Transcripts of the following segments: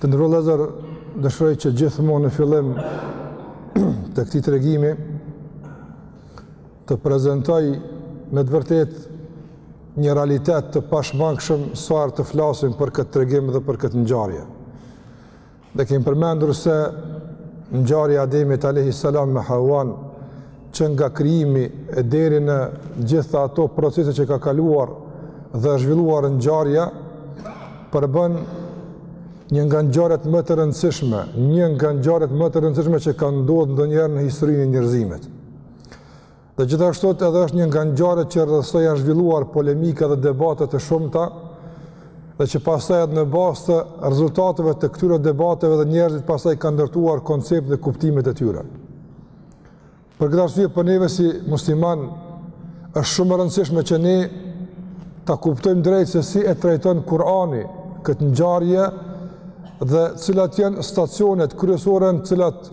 Të nderuar vëllezër, dëshiroj që gjithmonë në fillim të këtij tregimi të prezentoj me të vërtetë një realitet të pashmangshëm sa herë të flasim për këtë tregim dhe për këtë ngjarje. Dhe kemi përmendur se ngjarja e Ademit a.s. me Hawan që nga krijimi e deri në gjitha ato procese që ka kaluar dhe zhvilluar ngjarja përbën një nga ngjarjet më të rëndësishme, një nga ngjarjet më të rëndësishme që ka ndodh ndonjëherë në historinë e njerëzimit. Dhe gjithashtu edhe është një nga ngjarjet që rreth saj janë zhvilluar polemika dhe debate të shumta, dhe që pastaj edhe në bazë të rezultateve të këtyre debateve dhe njerëzit pastaj kanë ndërtuar konceptet dhe kuptimet e tyre. Për këtë arsye për neve si muslimanë është shumë e rëndësishme që ne ta kuptojmë drejt se si e trajton Kur'ani këtë ngjarje dhe cilat janë stacionet kryesore në të cilat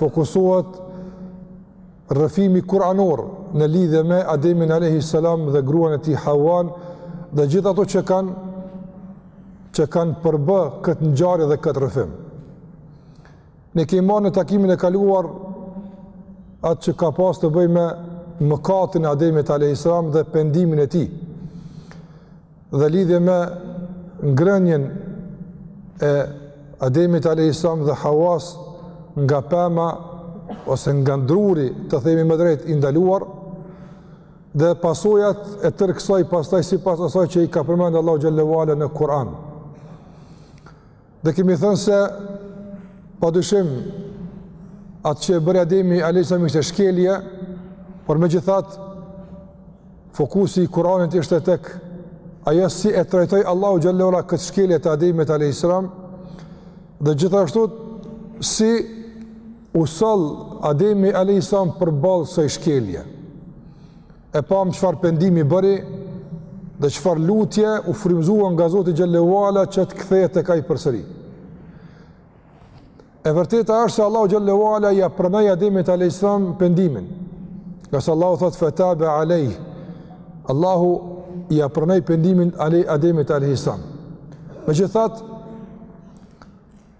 fokusohet rrëfimi kuranor në lidhje me Ademin alayhi salam dhe gruan e tij Hawan dhe gjithë ato që kanë që kanë përbë këtë ngjarje dhe këtë rrëfim. Ne kemi marrë në takimin e kaluar atë që ka pas të bëjë me mëkatin e Ademit alayhis salam dhe pendimin e tij. Dhe në lidhje me ngrënien e Ademit alayhis salam dhe Hawas nga pema ose nga druri, të themi më drejt, i ndaluar dhe pasojat e tërë kësaj pastaj sipas asaj që i ka përmend Allahu xhelle ue ala në Kur'an. Dhe kemi thënë se pa dyshim atë që e bëri Ademi a.s. ishte shkelje, por megjithatë fokusi i Kuranit ishte tek ajo si e trajtoi Allahu xhelle ue ala këtë shkelje të Ademit a.s. dhe gjithashtu si u soll Ademi a.s. përballë kësaj shkelje. e pamë çfarë pendimi bëri, dhe çfarë lutje u frymëzua nga Zoti xhelle ue ala që të kthehet tek ai përsëri. E vërteta është se Allahu xhelle ue ala ia pranoi Ademit a.s. pendimin, ngase Allahu thotë fetabe alejh, Allahu ia pranoi pendimin Ademit a.s. Megjithatë,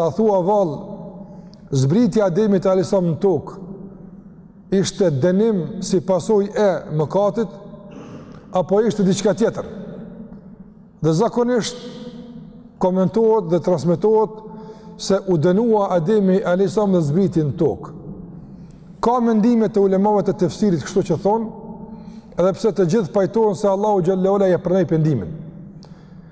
A thua vallë, zbritja e Ademit alejhi selam në tokë, ishte dënim si pasojë e mëkatit, apo ishte diçka tjetër. Dhe zakonisht komentohet dhe transmitohet se u dënua Ademi alejhi selam dhe zbriti në tokë. Ka mendime të ulemave të tefsirit kështu që thonë, edhe pse të gjithë pajtohen se Allahu xhelle ue ala ia pranoi pendimin.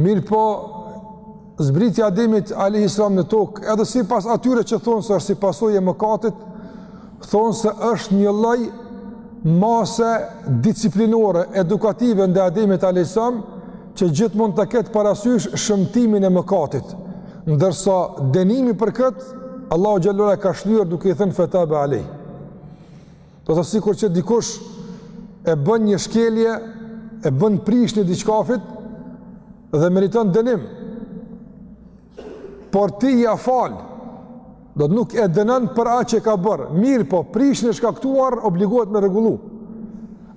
Mirëpo zbritja e Ademit alayhis salam në tokë, edhe sipas atyre që thonë se është si pasojë e mëkatit, thonë se është një lloj mase disiplinore, edukative ndaj Ademit alayhis salam që gjithmonë ta ketë parasysh shëmtimin e mëkatit. Ndërsa dënimi për këtë Allahu xhelle ve ala e ka shlyer duke i thënë fetabe alayh. Do të thotë sikur që dikush e bën një shkelje, e bën prishje në diçkafit dhe meriton dënim. Por ti ia fal, do të thotë nuk e dënon për atë që ka bërë. Mirëpo, prishjen e shkaktuar obligohet me rregullu.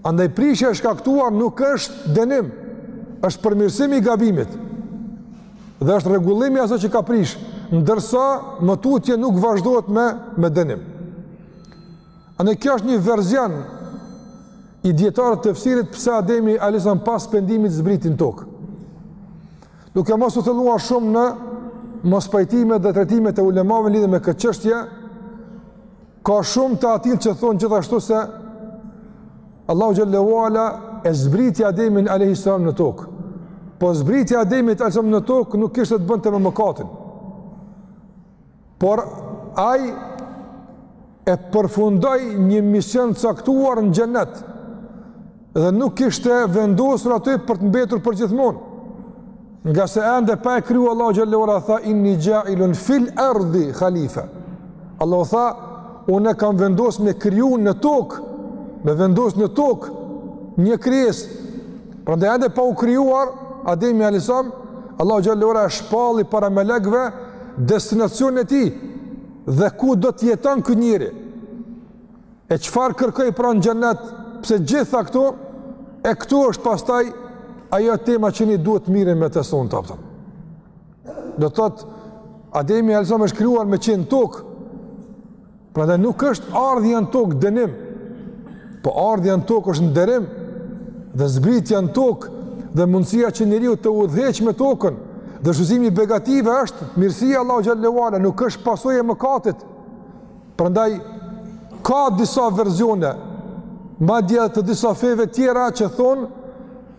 Andaj prishja e shkaktuar nuk është dënim, është përmirësim i gabimit. Dhe është rregullim i asaj që ka prish, ndërsa më tutje nuk vazhdohet me, me dënim. Andaj kjo është një version i dijetarëve të tefsirit pse Ademi alejhi selam pas pendimit zbriti në tokë. Duke mos u thelluar shumë në mospajtimet dhe trajtimet e ulemave lidhur me këtë çështje, ka shumë të atillë që thonë gjithashtu se Allahu xhelle ve ala e zbriti Ademin alejhi selam në tokë. Po zbritja e Ademit alejhi selam në tokë nuk kishte të bënte me mëkatin. Por ai e përfundoi një mision të caktuar në xhenet dhe nuk ishte vendosur aty për të mbetur përgjithmonë. Ngase ende pa e kriju Allahu xhelle ve ala, tha inni xhailun fil erdi khalife. Allahu tha, unë kam vendos me kriju në tokë, me vendos në tokë një krijesë. Prandaj ende pa u krijuar, Ademi alejhi selam, Allahu xhelle ve ala e shpalli para melekve destinacionin e tij dhe ku do të jetojë ky njeri. E çfarë kërkoi pra në xhennet? Pse gjitha këto e këtu është pastaj ajo tema që ne duhet të merremi me të sonte patjetër. Do të thotë, Ademi alejhi selam është krijuar me qenë në tokë, Prandaj nuk është ardhja në tokë dënim, po ardhja në tokë është nderim, dhe zbritja në tokë, dhe mundësia që njeriu të udhëheq me tokën, dhe shfrytëzimi i begative është, mirësi e Allahut xhelle ve ala, nuk është pasojë e mëkatit. Prandaj, ka disa verzione, madje të disa feve tjera që thonë,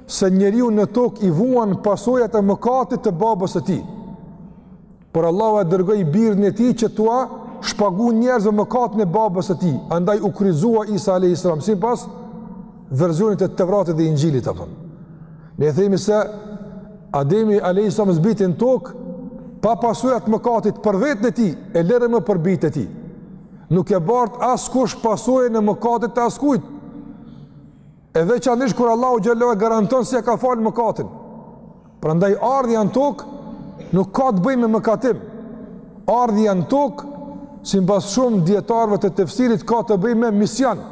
se njeriu në tokë i vuan pasojat e mëkatit të babës së tij. Por Allahu e dërgoi birin e tij që t'ua shpaguajë njerëzve mëkatin e babës së tij, andaj u kryqëzua Isa alayhis salam sipas versionit të Tevratit dhe Inxhilit apo. Ne themi se Ademi alayhis salam zbriti në tokë pa pasojat e mëkatit për veten e tij, e lëre më për bijtë e tij. Nuk e bart askush pasojën e mëkatit të askujt. E veçanërisht kur Allahu xhallahu e garanton se e ka falë mëkatin. Prandaj ardhja në tokë nuk ka të bëjë me mëkatim. Ardhja në tokë sipas shumë dietarëve të tefsirit ka të bëjë me mision.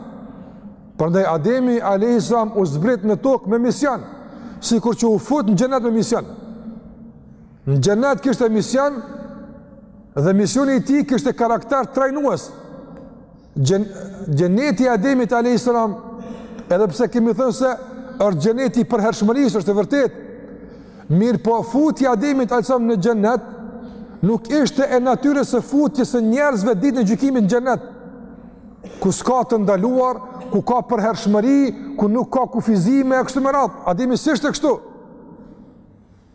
Prandaj Ademi alayhis salam u zbrit në tokë me mision, sikur që u fut në xhenet me mision. Në xhenet kishte mision dhe misioni i tij kishte karakter trajnues. Xhen, xheneti i Ademit alayhis salam, edhe pse kemi thënë se është xheneti i përhershmërisë, është e vërtetë. Mirëpo futja e Ademit alayhis salam në xhenet nuk ishte e natyrës së futjes së njerëzve ditën e gjykimit në xhenet. Ku s'ka të ndaluar, ku ka përhershmëri, ku nuk ka kufizime e kështu me radhë. Ademi s'ishte kështu.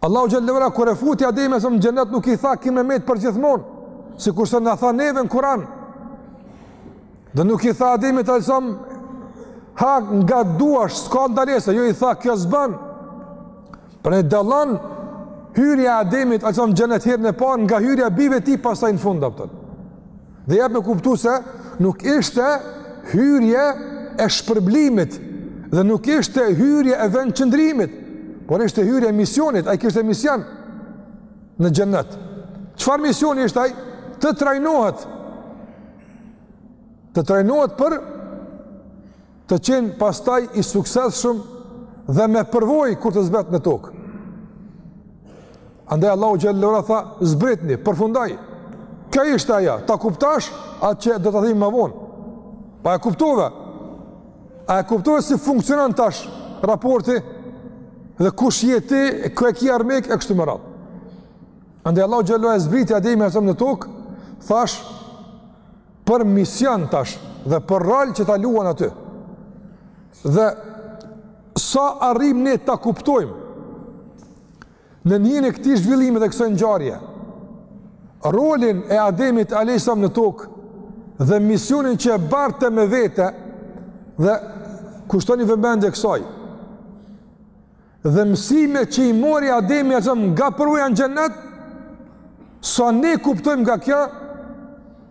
Allahu xhelle ue ala kur e futi Ademin në xhennet nuk i tha kime me t' përgjithmonë, sikurse na tha neve në Kur'an. Dhe nuk i tha Ademit alayhis salam ha nga duash s'ka ndalesa, jo i tha kjo s'ban. Pra e dallon hyrja e Ademit alayhis salam n' xhennet herën e parë nga hyrja e bijve të tij pastaj në fund, a kupton. Dhe jep me kuptu se nuk ishte hyrje e shpërblimit dhe nuk ishte hyrje e vendqëndrimit, por ishte hyrje e misionit, ai kishte mision në xhennet. Çfarë misioni ishte ai? Të trajnohet. Të trajnohet për të qenë pastaj i suksesshëm dhe me përvojë kur të zbret në tokë. Andaj Allahu xhelle ue ala tha, zbritni, përfundoi. Kjo ishte ajo, ta kuptosh atë që do ta dish më vonë. A e kuptove? A e kuptove si funksionon tash raporti dhe kush je ti, kë e ke armik e kështu me radhë. Andaj Allahu xhelle ue ala e zbriti Ademin alayhis salam në tokë, thashë për mision tash dhe për rol që ta luan aty. Dhe sa arrijmë ne ta kuptojmë në hijen e këtij zhvillimi dhe kësaj ngjarje, rolin e Ademit alayhis salam në tokë dhe misionin që e barte me vete dhe kushtoni vëmendje kësaj. Dhe mësime që i mori Ademi alayhis salam nga përvoja në xhennet, sa ne kuptojmë nga kjo,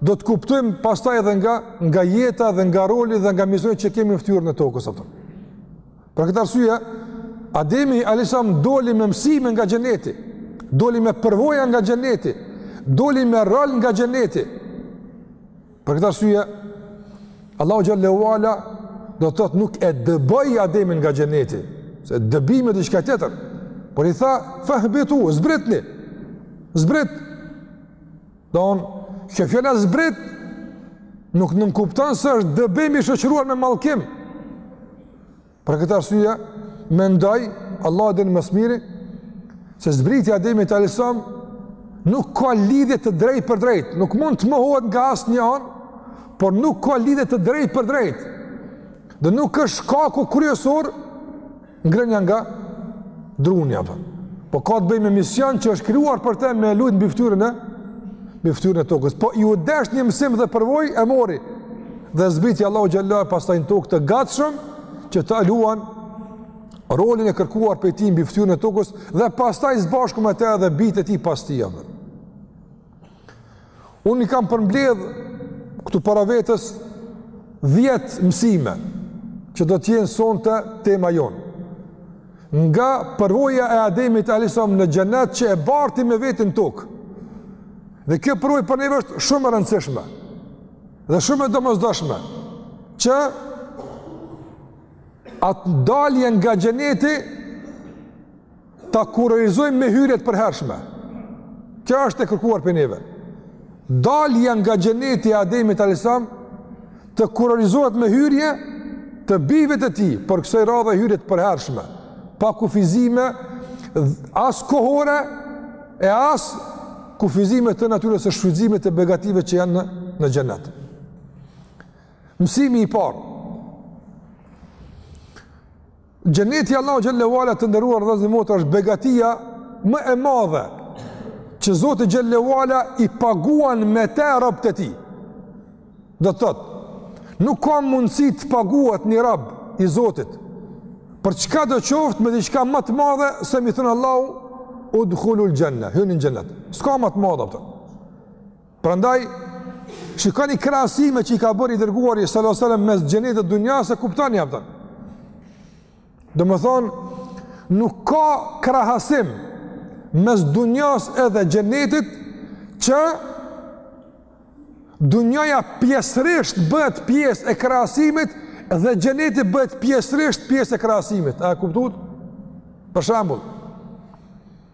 do të kuptojmë pastaj edhe nga, nga jeta dhe nga roli dhe nga misioni që kemi n' fytyrën e tokës. A kupton? Për këtë arsye, Ademi alayhis salam doli me mësime nga xheneti, doli me përvoja nga xheneti, doli me rol nga xheneti, Për këtë arsye, Allahu xhelle ue ala do të thotë nuk e dëboi Ademin nga xheneti, se dëbimi është diçka tjetër. Por i tha, "Fahbitu, zbritni." Zbrit. Don, kjo fjala zbrit nuk nënkupton se është dëbim i shoqëruar me mallkim. Për këtë arsye, mendoj, Allahu e din më së miri, se zbritja e Ademit alejhi selam nuk ka lidhje të drejtpërdrejtë, nuk mund të mohohet nga asnjë anë, por nuk ka lidhje të drejtpërdrejtë, dhe nuk është shkaku kryesor ngrënja nga drunja, po, po ka të bëjë me mision që është krijuar për te me lujt mbi ftyrën e, mbi ftyrën e tokës, po iu desh një mësim dhe përvojë e mori, Dhe zbriti Allahu xhelle ve ala pastaj në tokë të gatshëm që ta luan rolin e kërkuar prej tij mbi fytyrën e tokës dhe pastaj së bashku me te edhe bijtë e tij pas tij. Unë i kam përmbledh këtu para vetes dhjetë mësime që do t'jenë sonte tema jonë. Nga përvoja e Ademit alejhi selam në xhenet që e barti me vete në tokë. Dhe kjo përvojë për neve është shumë e rëndësishme. Dhe shumë e domosdoshme që atë dalje nga xheneti ta kurorizojmë me hyrje të përhershme. Kjo është e kërkuar prej neve. Dalja nga xheneti e Ademit alejhi selam të kurorizohet me hyrje të bijve të tij, por kësaj radhe hyrje të përhershme pa kufizime as kohore e as kufizime të natyrës së shfrytëzimit të begative që janë në në xhenet. Mësimi i parë. Xheneti i Allahut xhelle ve ala, të nderuar vëllezër e motra, është begatia më e madhe që Zoti xhelle ve ala i paguan me të robët e tij. Do të thotë, nuk ka mundësi të paguhet një rob i Zotit, për çkado qoftë me diçka më të madhe se me i thënë Allahu, udhulul xhenne, hyni në xhenet. S'ka më të madhe, a kupton. Prandaj, shikoni krahasime që i ka bërë i Dërguari salallahu alejhi ve selem mes xhenetit e dunjasë e kuptoni, a kupton. Domethënë, nuk ka krahasim mes dunjas edhe xhenetit që dunjaja pjesërisht bëhet pjesë e krahasimit dhe xheneti bëhet pjesërisht pjesë e krahasimit. A kuptuat? Për shembull,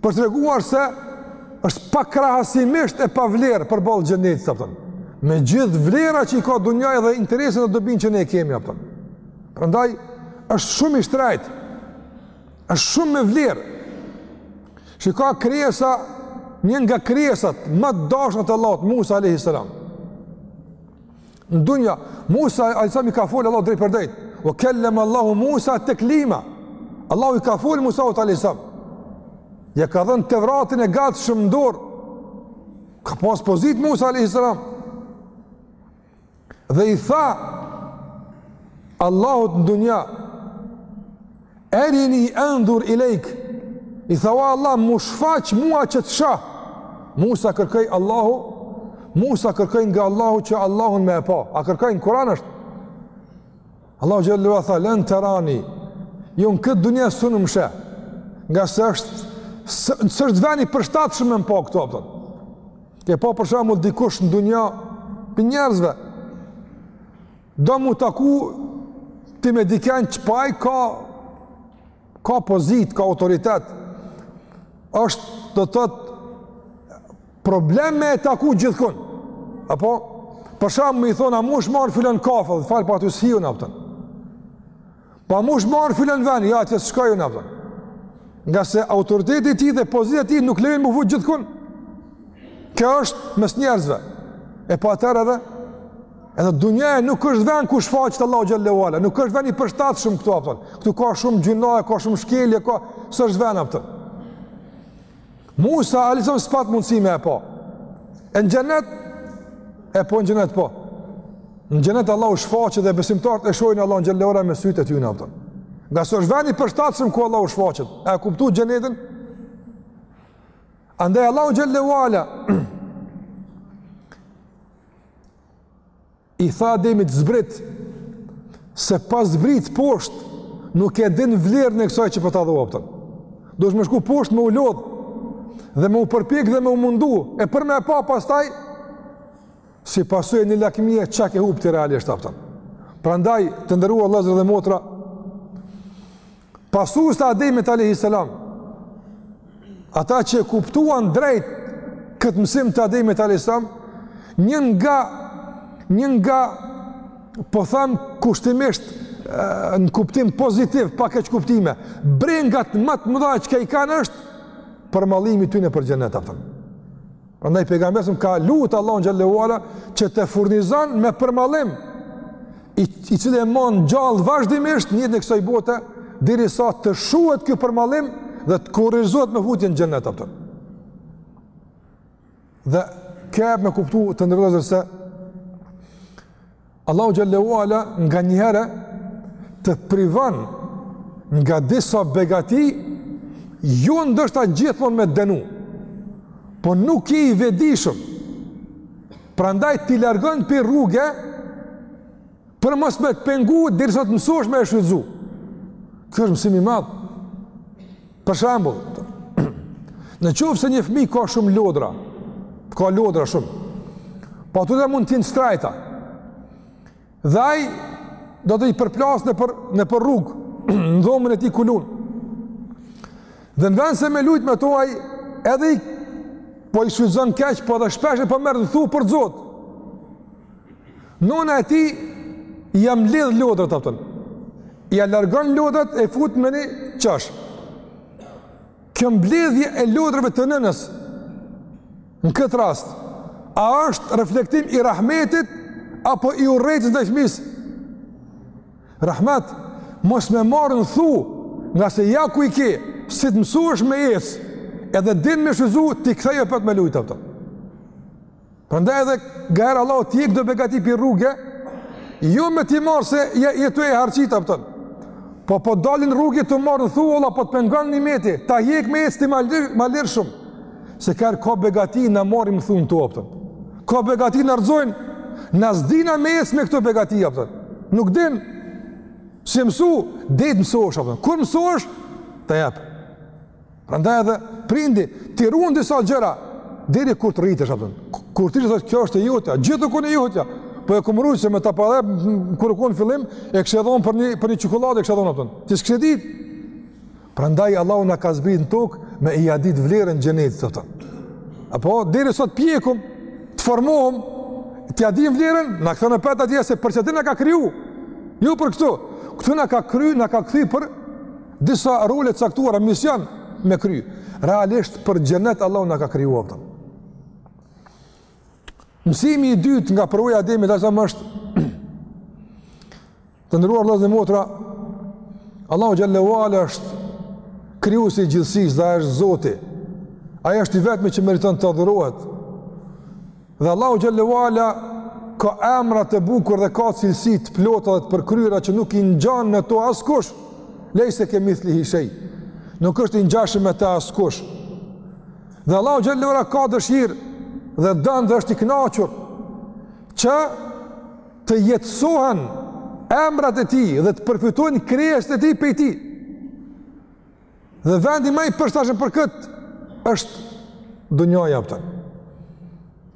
Për të treguar se është pakrahasimisht e pavlerë përballë xhenetit, a kupton. Me gjithë vlera që i ka dunjaja dhe interesin dhe dobinë që ne e kemi, a kupton. Prandaj, është shumë i shtrejtë, është shumë me vlerë, shiko krijesa, një nga krijesat më të dashura të Allahut, Musa a.s. Në dunja, Musa a.s. i ka folë Allahu drejtpërdrejt. Ue kel-lemallahu Musa teklima. Allahu i ka folë Musaut alejhi selam. Ia ka dhënë Tevratin e gatshëm n'dorë. Ka pas pozitë Musa a.s. Dhe i tha Allahut në dunja Erini endhur ilejk, i tha o Allah, m'u shfaq mua që të shah. Musa kërkoi Allahu, Musa kërkoi nga Allahu që Allahun me e pa. A kërkoi, në Kuran është? Allahu xhele ue ala tha, len terani, ju jo në këtë dunja s'un më sheh, ngase është, s', s'është veni i përshtatshëm me më pa këtu, a kupton. E pa për shembull dikush në dunja prej njerëzve, Do m'u taku ti me diken që paj ka, ka pozitë, ka autoritet, është do të thotë problem me e taku gjithkun. Apo, për shembull me i thonë, a mush m'ardh filan kafe, fal pa aty s'hi un, a kupton. Pa a mush m'ardh filan veni, ja, atje s'shkoj un, a kupton. Ngase autoriteti i tij dhe pozita e tij nuk lejon me u fut gjithkun. Kjo është mes njerëzve. E pa atëherë edhe, edhe dunjaja nuk është ven ku shfaqet Allahu xhele ue ala, nuk është ven i përshtatshëm këtu, a kupton. Këtu ka shumë gjynahe, ka shumë shkelje, ka... s'është ven, a kupton. Musa alejhi selam s'pat mundësi me e pa. E në xhenet, e po në xhenet po. Në xhenet Allahu shfaqet dhe besimtarët e shohin Allahun xhele ue ala me sytë e tyne, a kupton. Ngase është veni i përshtatshëm ku Allahu shfaqet. E kuptu xhenetin? Andaj Allahu xhele ue ala I tha Ademit zbrit se pa zbrit poshtë nuk e din vlerën e kësaj që po ta dho, a kupton. Dosh me shku poshtë me u lodh dhe me u përpjek dhe me u mundu e për me pa pastaj si pasojë e një lakmie çka ke hup ti realisht, a kupton. Prandaj të nderuar vëllezër dhe motra Pasuesit e Ademit alejhi selam. Ata që e kuptuan drejt këtë mësim të Ademit alejhi selam, njëna nga, një nga po them kushtimisht në kuptim pozitiv, pa keqkuptime, brengat më të mëdha që i kanë është përmallimi i tyne për xhenet, a kupton. Prandaj pejgamberi s.a.s. ka lutur Allahun xhele ue ala që ta furnizon me përmallim, i cili e man gjallë vazhdimisht n'jetën e kësaj bote, derisa të shuhet ky përmallim dhe të kurorëzohet me futjen në xhenet, a kupton. Dhe kjo ep me kuptu të nderu vëllezër se Allahu xhel-le ve ala nganjëherë të privon nga disa begati jo ndoshta gjithmonë me t'dënu. Po nuk je i vetëdijshëm. Prandaj t'i largon prej rruge për mos me të pengu derisa të mësosh me i shfrytzu. Ky është mësim i madh. Për shembull, në qoftë se një fëmijë ka shumë lodra, ka lodra shumë. Po ato dhe mund të jenë t'shtrejta. Dhe ai do t'i përplas nëpër nëpër rrugë, në dhomën e tij kulun. Dhe në vend se me lujt me to ai edhe i po i shfrytëzon keq, po edhe shpesh po merr n'thu, po rrxohet. Nona e tij ja mbledh lodrat apton. Ja largon lodrat e fut me një qosh. Kjo mbledhje e lodrave të nënës në këtë rast a është reflektim i rahmetit apo i urrejtjes ndaj fëmisë? Rahmet, mos me marr në thu, ngase ja ku i ke, si të mësush me ec, edhe din me i shfrytzu, t'i kthej apet me lujt apton. Prandaj edhe ngaherë Allahu t'i hjek do begati prej rruge, jo me t'i marr se je tu e harqit apton. Po po t'dalin n'rrugë tu marrë në thua, Allah po të pengon nimeti, ta hjek me ec ti ma lirë, ma lirshëm. Se ka herë ka begati na marrim në thu në to apton. Ka begati na rrëzojnë, na s'dina me ec me këto begati, apton. Nuk din, s'je mësu, dej të mësush, apton. Kur mësush, ta jep. Prandaj edhe prindi t'i ruan disa gjëra deri kur të rritesh apton. Kur të thotë kjo është e jotja, gjithë u kon e jotja. Po e kom rujt se me ta pas dhon qysh n'fillim e kishe dhon për një për një çokoladë e kishe dhon apton. Ti s'ke di. Prandaj Allahu na ka zbrit në tok me ia ditë vlerën xhenetit apton. Apo derisa t'pjekum të formohem t'ia dimë vlerën, na kthen apet atje se për qata na ka kriju. Jo për këtu. Këtu na ka kriju, na ka kthy për Disa role caktuara, mision me kry. Realisht për xhenet Allahu na ka kriju apton. Mësimi i dytë nga përvoja e Ademit alejhi selam është të nderuar vllazën e motra Allahu xhel-le ve ala është krijuesi i gjithësisë dhe ai është Zoti. Ai është i vetëmi që meriton të adhurohet Dhe Allahu xhel-le ve ala ka emra të bukur dhe ka cilësi të plota dhe të përkryera që nuk i ngjan në to askush. Lejse ke mithlihi shej. Nuk është i ngjashëm me të askush. Dhe Allahu xhel-le ve ala ka dëshirë dhe don dhe është i kënaqur që të jetësohen emrat e tij dhe të përfitojnë krijesat e tij prej tij. Dhe vendi më i përshtatshëm për kët është dunjaja, a kupton.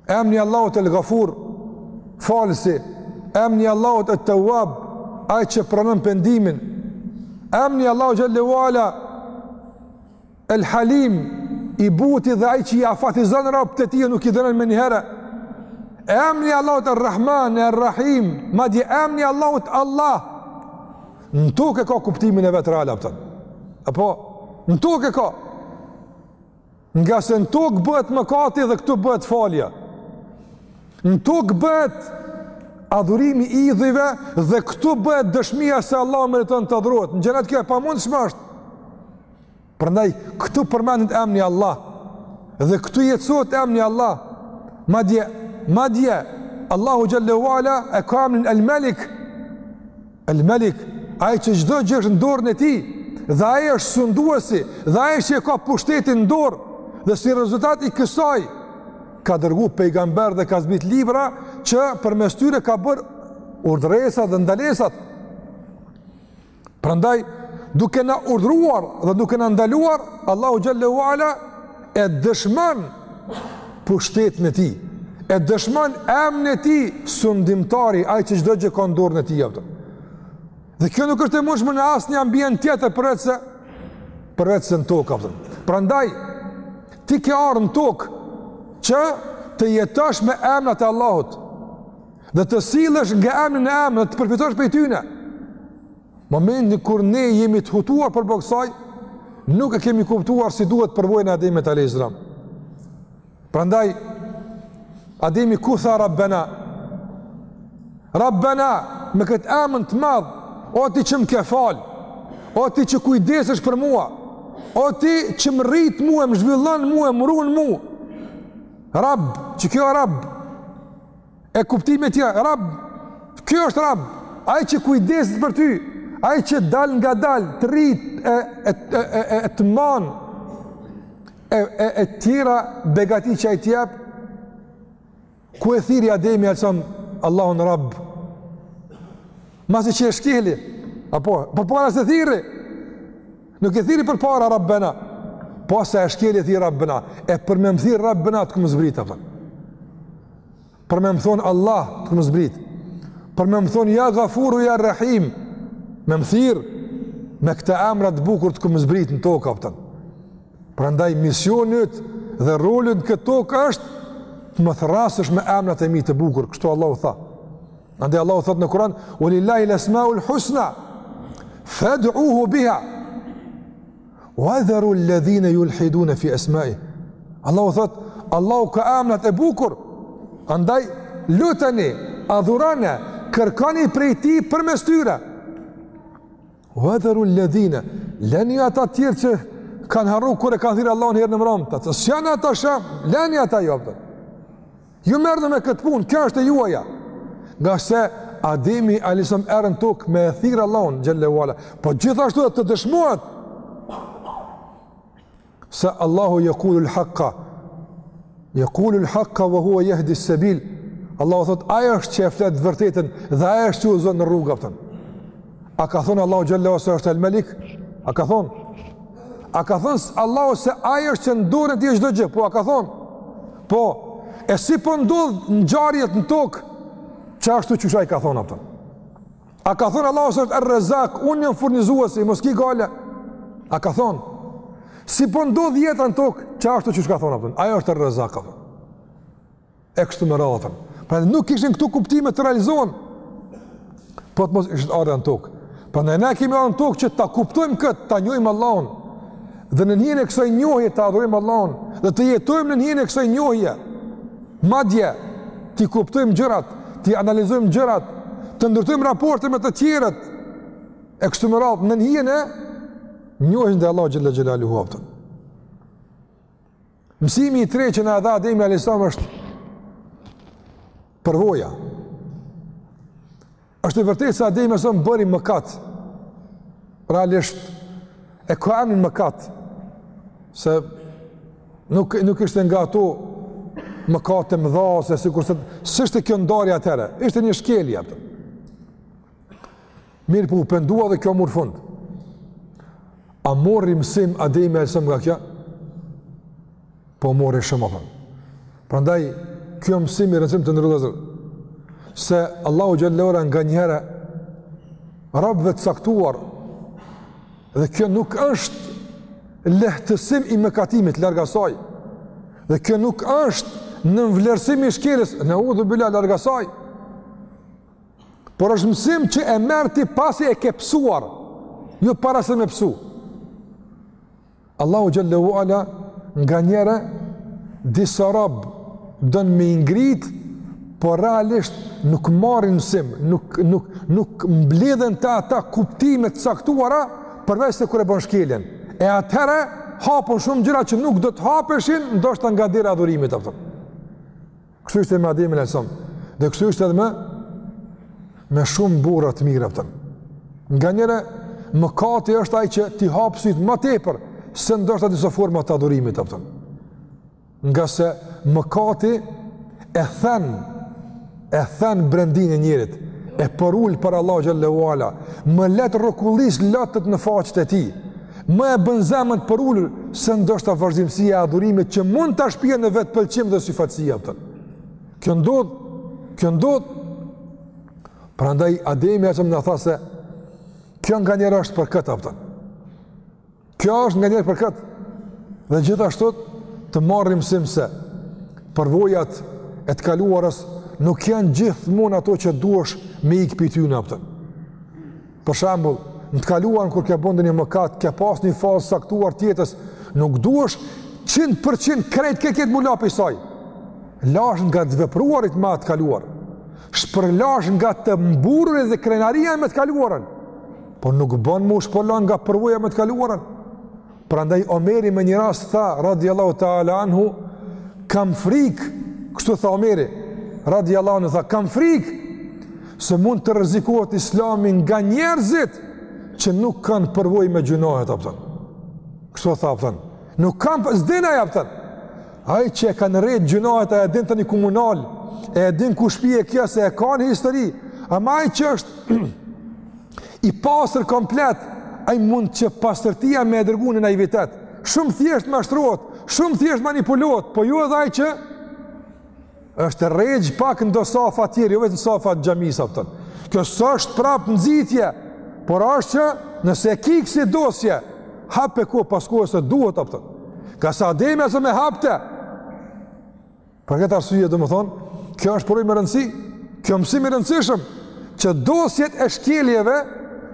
Emri i Allahut El Ghafur, falësi, emri i Allahut Et Tawwab, ai që pranon pendimin. Emri i Allahut xhele ue ala, El Halim, i buti dhe ai që i afatizon robt e tij nuk i dënon menjëherë. Emri i Allahut Er Rahman, Er Rahim, madje emri i Allahut Allah. Në tokë e ka kuptimin e vet real, a kupton. Apo, në tokë e ka. Ngase në tokë bëhet mëkati dhe këtu bëhet falja. Në tokë bëhet adhurimi i idhujve dhe këtu bëhet dëshmija se Allahu meriton të adhurohet. Në xhenet kjo e pamundshme është. Prandaj këtu përmendet emri Allah dhe këtu jetësohet emri Allah. Madje, madje Allahu xhele ue ala e ka emrin El Malik. El Malik, ai që çdo gjë është në dorën e tij dhe ai është sunduesi dhe ai që e ka pushtetin në dorë dhe si rezultat i kësaj ka dërgu pejgamber dhe ka zbrit libra që përmes tyre ka bërë urdhëresat dhe ndalesat Prandaj duke na urdhëruar dhe duke na ndaluar, Allahu xhele ue ala e dëshmon pushtetin e tij. E dëshmon emrin e tij sundimtari, ai që çdo gjë ka në dorën e tij, a kupton. Dhe kjo nuk është e mundshme në asnjë ambient tjetër përveçse përveçse në tokë, a kupton. Prandaj ti ke ardhur në tokë që të jetosh me emrat e Allahut. Dhe të sillesh nga emri në emër dhe të përfitosh prej tyne. Momentin kur ne jemi të hutuar përballë kësaj, nuk e kemi kuptuar si duhet përvojën e Ademit alejhi selam. Prandaj, Ademi ku tha Rabbena? Rabbena, me këtë emën të madh, o ti që më ke falë, o ti që kujdesesh për mua, o ti që më rrit mua, më zhvillon mua, më run mua, Rabb, që kjo Rabb, E kuptime tjera, rab, kjo është rab, ai që kujdeset për ty, ai që dalngadal, të rrit, e, e, e, e, e, e të man, e, e, e tjera begati që ai t'jep, ku e thirri Ademi alejhi selam, Allahun rab, masi që e shkeli, apo, por po, para s'e thirri, Nuk e thirri përpara Rabbena, posa e shkeli e thirri Rabbena, e për me më thirr Rabbena të kam zbrit, a kupton. Për me më thonë Allah të kam zbrit, për me më thonë ja gafuru ja rahim, me më thirr, me këta emra të bukur të kam zbrit në tokë, a kupton. Prandaj misioni yt dhe roli n'këtë tokë është të më thrasësh me emrat e mi të bukur, kështu Allahu tha. Andaj Allahu thotë në Kur'an, "Wa lillahi al-asmaul husna fad'uhu biha." Wa dharu alladhina yulhiduna fi asma'i. Allahu thotë, Allahu ka emrat e bukur. Andaj luteni, adhuroni, kërkoni prej tij përmes tyre. Wa dharu alladhina lëni ata të tjerë që kanë harruar kur e kanë thirrë Allahun herë në mbrëmë, ata janë ata shëm, lëni ata jobën. Ju merruni me këtë punë, kjo është e juaja. Ngase Ademi alejhi selam erdh në tokë me e thirrë Allahun, xhele ve ala. Po gjithashtu dhe të dëshmohet se Allahu jekulul hakka, jekulul hakka ve huve jehdis sebil. Allahu thotë, ai është që e flet të vërtetën dhe ai është që udhëzon në rrugë, a kupton. A ka thënë Allahu xhele ve ala se është el-Melik? A ka thënë? A ka thënë se Allahu se ai është që në dorën e tij është çdo gjë? Po, a ka thënë? Po, e si po ndodhin ngjarjet në tokë, qashtu qysh ai ka thënë, a kupton? A ka thënë Allahu se është el-Rezak, unë jam furnizuesi, mos ki gajle? A ka thënë? Si po ndodh jeta në tokë, qashtu qysh ka thënë, a kupton? Ai është el-Rezak, a kupton. e kështu me radhë. Prandaj nuk kishin këto kuptime të realizohen, po të mos ishte ardhë në tokë. Prandaj ne kemi ardhë në tokë që ta kuptojmë këtë, ta njohim Allahun, dhe nën hijen e kësaj njohje ta adhurojmë Allahun, dhe të jetojmë nën hijen e kësaj njohje, madje, t'i kuptojmë gjërat, t'i analizojmë gjërat, të ndërtojmë raporte me të tjerët, e kështu me radhë, nën hijen e njohjes ndaj Allah xhele xhelaluhu, a kupton. Mësimi i tretë që na e dha Ademi alejhi selam është përvoja. Është e vërtetë se Ademi alejhi selam bëri mëkat, realisht e ka emrin mëkat, se nuk, nuk ishte nga ato mëkatet e mëdha, ose sikurse s'ishte kjo ndarja atëherë, ishte një shkelje, a kupton. Mirëpo u pendua dhe kjo mori fund. A mori mësim Ademi alejhi selam nga kjo? Po mori shumë, a kupton. Prandaj kjo mësim i rëndësishëm të nderuar vëllezër se Allahu xhele ve ala nganjëherë robëve të caktuar dhe kjo nuk është lehtësim i mëkatimit larg asaj. Dhe kjo nuk është nënvlerësim i shkeljes, neudhubilah larg asaj. Por është mësim që e merr ti pasi e ke pësuar, jo para se me pësu. Allahu xhele ve ala nganjëherë disa robë don me i ngrit, por realisht nuk marrin mësim, nuk nuk nuk mbledhen te ata kuptime të caktuara përveçse kur e bëjnë shkeljen. E atëherë hapen shumë gjëra që nuk do të hapeshin ndoshta nga dera e adhurimit, a kupton. Kështu ishte me Ademin alejhi selam. Dhe kështu ishte edhe me, me shumë burra të mirë, a kupton. Nganjëherë, mëkati është ai që t'i hap sytë më tepër, se ndoshta disa forma të adhurimit, a kupton. Ngase mëkati e then, e then brendinë e njerit, e përul për Allah xhele ue ala, më lehtë rrokullis lotët në faqet e tij, Më e bën zemrën të përulur se ndoshta vazhdimësia e adhurimit që mund ta shpijë në vetëpëlqim dhe syfaqësi, a kupton. Kjo ndodh, kjo ndodh. Prandaj Ademi alejhi selam na tha se kjo nganjëherë është për këtë, a kupton. Kjo është nganjëherë për këtë. Dhe gjithashtu të marrim mësim se përvojat e të kaluarës nuk janë gjithmonë ato që duhesh me ikë prej tyne, a kupton. Për shembull, në të kaluarën kur ke bënë një mëkat, ke pas një fazë të caktuar të jetës, nuk duhesh 100% krejt ke këtë mu la prej saj. Lash nga të vepruarit me të kaluar. Shpërlash nga të mbururit dhe krenaria me të kaluarën. Po nuk bon mu shpërla nga përvoja me të kaluarën. Prandaj Omeri me një rast tha radiallahu ta'ala anhu, kam frikë, kështu tha Omeri, radiallahu anhu tha, kam frikë, se mund të rrezikohet islami nga njerëzit që nuk kanë përvojë me gjynahet, a kupton. Kështu tha, a kupton. Nuk kanë për, s'dinë, a kupton. Ai që e kanë rrejtë gjynahet, e din tani ku mu nal, e din ku shpie kjo, se e kanë histori, ama ai që është i pastër komplet, ai mund që pastërtia me e dërgu në naivitet, shumë thjesht mashtrohet, shumë thjesht manipulohet, po jo edhe ai që është regjë pak në do safa tjerë, jo vetëm në safa të xhamisë, a kupton. kjo s'është prap nxitje, por është që nëse ki kësi dosje, hape kohë pas kohe se duhet, a kupton. ngase Ademi alejhi selam e hapte, Për këtë arsye, domethënë, kjo është përvojë me rëndësi, kjo mësim i rëndësishëm, që dosjet e shkeljeve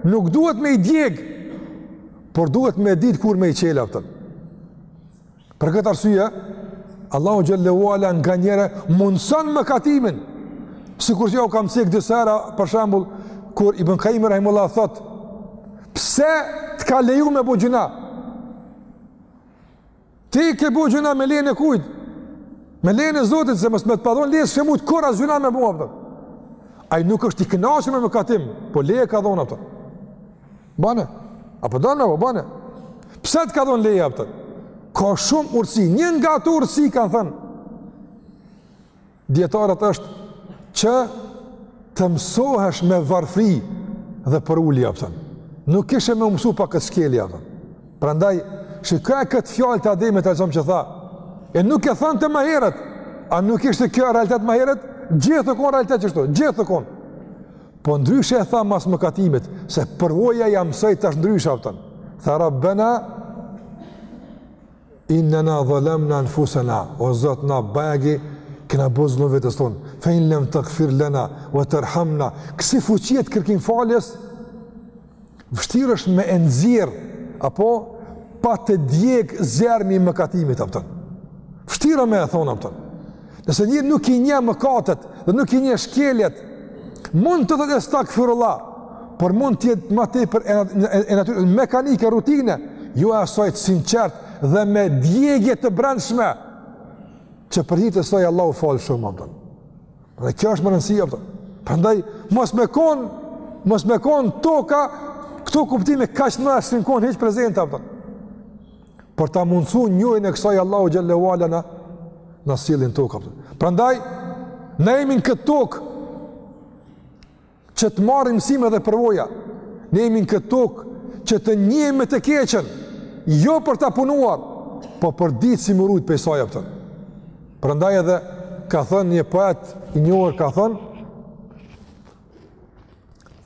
nuk duhet me i djegë, por duhet me ditë kur me i çelë, a kupton. Për këtë arsye, Allahu xhele ue ala nganjëherë mundëson mëkatimin, sikur që jau kam cekë disa herë, për shembull, kur Ibn Kajim rahimehullah thotë, pse të ka leju me bo gjynah? Ti ke bo gjynah me lejen e kujt? Me lejen e Zotit, se mos me të pas dhon leje, s'kishe mujt kurrë gjynah me bo, a kupton. Ai nuk është i kënaqur me mëkatim, po leje ka dhon, a kupton. Bane. A po don me bo, bane. Pse të ka dhon leje, a kupton? Ka shumë urtësi, një nga ato urtësi kanë thënë. Dijetarët është që të mësohesh me varfri dhe përulje, a kupton. Nuk kishe me u mësu pa këtë shkelje, a kupton. Prandaj, shikoje këtë fjalë të Ademit, alejhi selam, që tha, e nuk e thonte ma herët, a nuk ishte kjo realitet ma herët, gjithë të konë realitet qështu, gjithë të konë. Po ndryshe e tha mas mëkatimit, se përvoja ia mësoi tash ndryshe, a kupton. Tha, Rabbena, Innena dhalamna anfusana, o Zot na bajagi kena bo zullum vetes tonë. Fa in lam taghfir lana wa tarhamna. Kësi fuqie të kërkim faljes. Vështirë është me e nxjerr apo pa të djeg zjarmi i mëkatimit, a kupton. Vështirë me e thonë, a kupton. Nëse njeri nuk i njeh mëkatet dhe nuk i njeh shkeljet, mund të thotë estagfirullah, por mund të jetë më tepër e natyrës mekanike rutine, jo e asaj të sinqertë dhe me djegje të brendshme që për hir të saj Allahu fal shumë, a kupton. Dhe kjo është me rëndësi, a kupton. Prandaj mos me kon, mos me kon toka këto kuptime kaq nuk ishin kon hiç prezente, a kupton. Për ta mundësu njohjen e kësaj Allahu Gjellewala në, në silin tokë. Pra ndaj, në jemi në këtë tokë, që të marrim mësime dhe përvoja, ne jemi në këtë tokë, që të njihemi me të keqen, jo për ta punuar, po për të ditë si me u rujt prej saj, a kupton. Prandaj edhe, ka thënë një poet, i njohur ka thënë,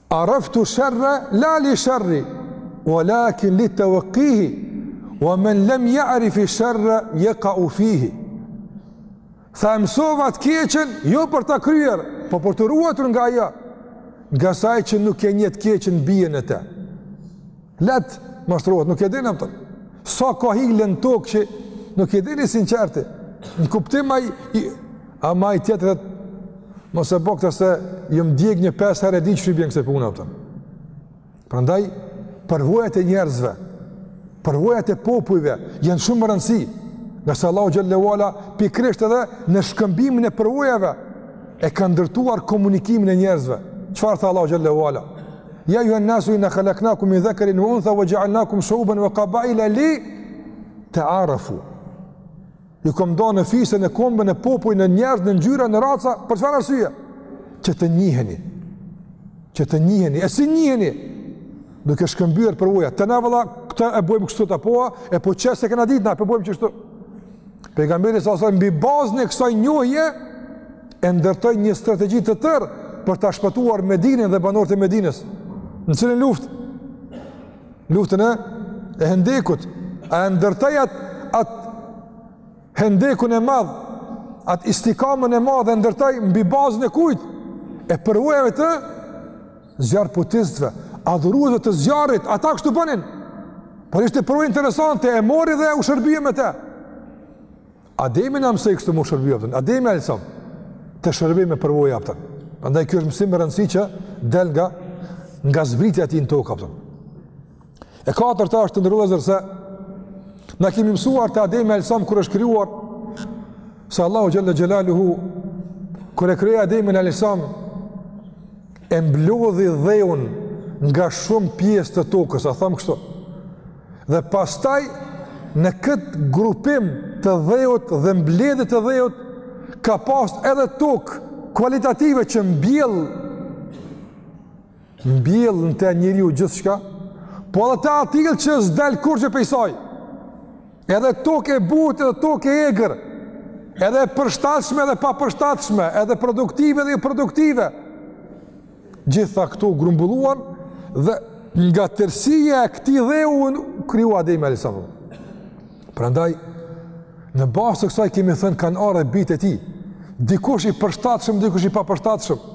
Araftu sharra la li sharri, walakin li tawqihi, wa man lam ya'rif sharra yaqa'u fihi. Tha e mësova të keqen, jo për ta kryer, por për t'u ruajtur nga ajo. Ngase ai që nuk e njeh të keqen bjen në të. Lehtë mashtrohet, nuk e din, a kupton. Sa ka hile në tokë që nuk e din i sinqerti. Në kuptim ai Ama ai tjetri thotë, mos e bo këta se jam djeg nja pesë herë, e di çfarë bjen kësi puna, a kupton. Prandaj përvojat e njerëzve, përvojat e popujve janë shumë rëndësi. Ngase Allahu xhelle ve ala pikërisht edhe në shkëmbimin e përvojave e ka ndërtuar komunikimin e njerëzve. Çfarë tha Allahu xhelle ve ala? Ja ejjuhan nasu inna khalaqnakum min dhakarin wa untha wa ja'alnakum shu'uban wa qaba'ila li ta'arafu. Ju kom da në fise, në kombe, në popuj, në njerëz, në ngjyra, në raca, për çfarë arsye? Që të njiheni. Që të njiheni. E si njiheni? Duke shkëmbyer përvoja. Te na vëlla, këta e bojmë kështu tha po a, e po qe se s'kena ditë, na e po bojmë qështu. Pejgamberi salallahu alejhi ve selem, mbi bazën e kësaj njohje, e ndërtoi një strategi të tërë për të shpëtuar Medinën dhe banorët e Medinës. Në cilën luftë? Luftën e e hendekut, a e ndërtoi atë hendekun e madh, atë istikamën e madh e ndërtoi mbi bazën e kujt? E përvojave të zjarrputistëve, adhuruesve të zjarrit, ata kështu bënin. Por ishte përvojë interesante, e mori dhe u shërbye me te. Ademi na mësoi kështu me u shërby, a kupton. Ademi alejhi selam të shërbej me përvoja, a kupton. Andaj ky është mësim i rëndësishëm që del nga nga zbritja e tij në tokë, a kupton. E katërta është të nderuar vëllezër se na kemi mësuar te Ademi alejhi selam kur është krijuar se Allahu xhel-le xhelaluhu kur e krijoi Ademin alejhi selam e mblodhi dheun nga shumë pjesë të tokës, a thamë kështu. Dhe pastaj në këtë grupim të dheut dhe mbledhje të dheut ka pas edhe tokë kualitative që mbjell mbjell në te njeriu gjithçka po edhe të atillë që s'del kurgjë pej saj edhe tokë e butë edhe tokë e egër edhe e përshtatshme edhe e papërshtatshme edhe produktive edhe joproduktive gjitha këto u grumbulluan dhe nga tërësia e këtij dheu u krijua Ademi alejhi selam. Prandaj në bazë të kësaj kemi thënë kanë ardhur bijtë e tij. Dikush i përshtatshëm, dikush i papërshtatshëm.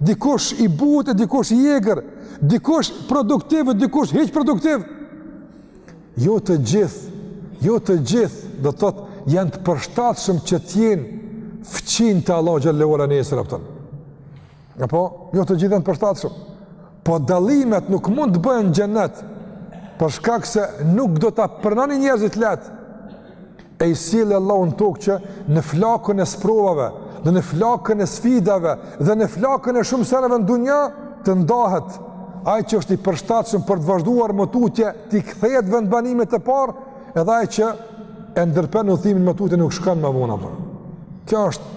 Dikush i butë, dikush i egër, dikush produktiv, dikush hiç produktiv. Jo të gjithë, jo të gjithë do të thotë janë të përshtatshëm që të jenë fqinj të Allahut xhel-le ue ala nesër, a kupton Apo, jo të gjithë janë të përshtatshëm. Po dallimet nuk mund të bëhen n'xhenet për shkak se nuk do ta pranonin njerëzit lehtë. E i sjell Allahu në tokë që në flakën e sprovave, dhe në flakën e sfidave dhe në flakën e shumë sërëve në dunja të ndahet ai që është i përshtatshëm për të vazhduar më tutje t'i kthehet vendbanimit të parë edhe ai që e ndërpren udhëtimin më tutje nuk shkon më vonë apo kjo është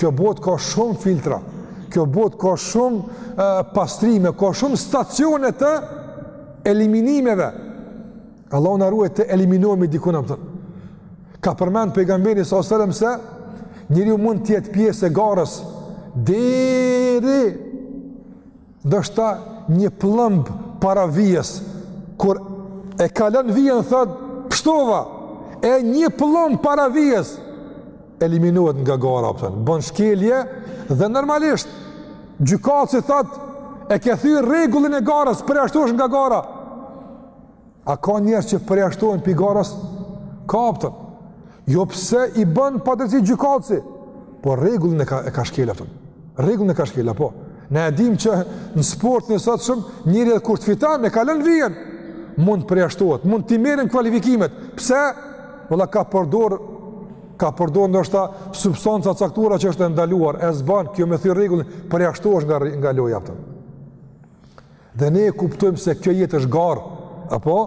Kjo botë ka shumë filtra, kjo botë ka shumë e, pastrime, ka shumë stacione të eliminimeve. Allahu na ruajt të eliminohemi dikun, a kupton. Ka përmend pejgamberi salallahu alejhi ue selem se njeriu mund të jetë pjesë e garës deri Ndoshta një pëllëmbë para vijës kur e kalon vijën thot pshtova e një pëllëmbë para vijës eliminohet nga gara, a kupton, bën shkelje dhe normalisht gjykatësi thot e ke thyer rregullin e garës përjashtohesh nga gara A ka njerëz që përjashtohen pej garës? Ka, kupton. Jo pse i bën padrejtësi gjykatësi, po rregullin e ka e ka shkel, kupton. Rregullin e ka shkel apo. Ne e dimë që në sportin e sotshëm njeri edhe kur të fiton, e kalon vijën. Mund të përjashtohet, mund t'i merren kualifikimet. Pse? Valla ka përdor ka përdor ndoshta substanca të caktuara që është e ndaluar, e s'bën kjo me thy rregullin, përjashtohesh nga nga loja, kupton. Dhe ne e kuptojmë se kjo jetë është garë, apo?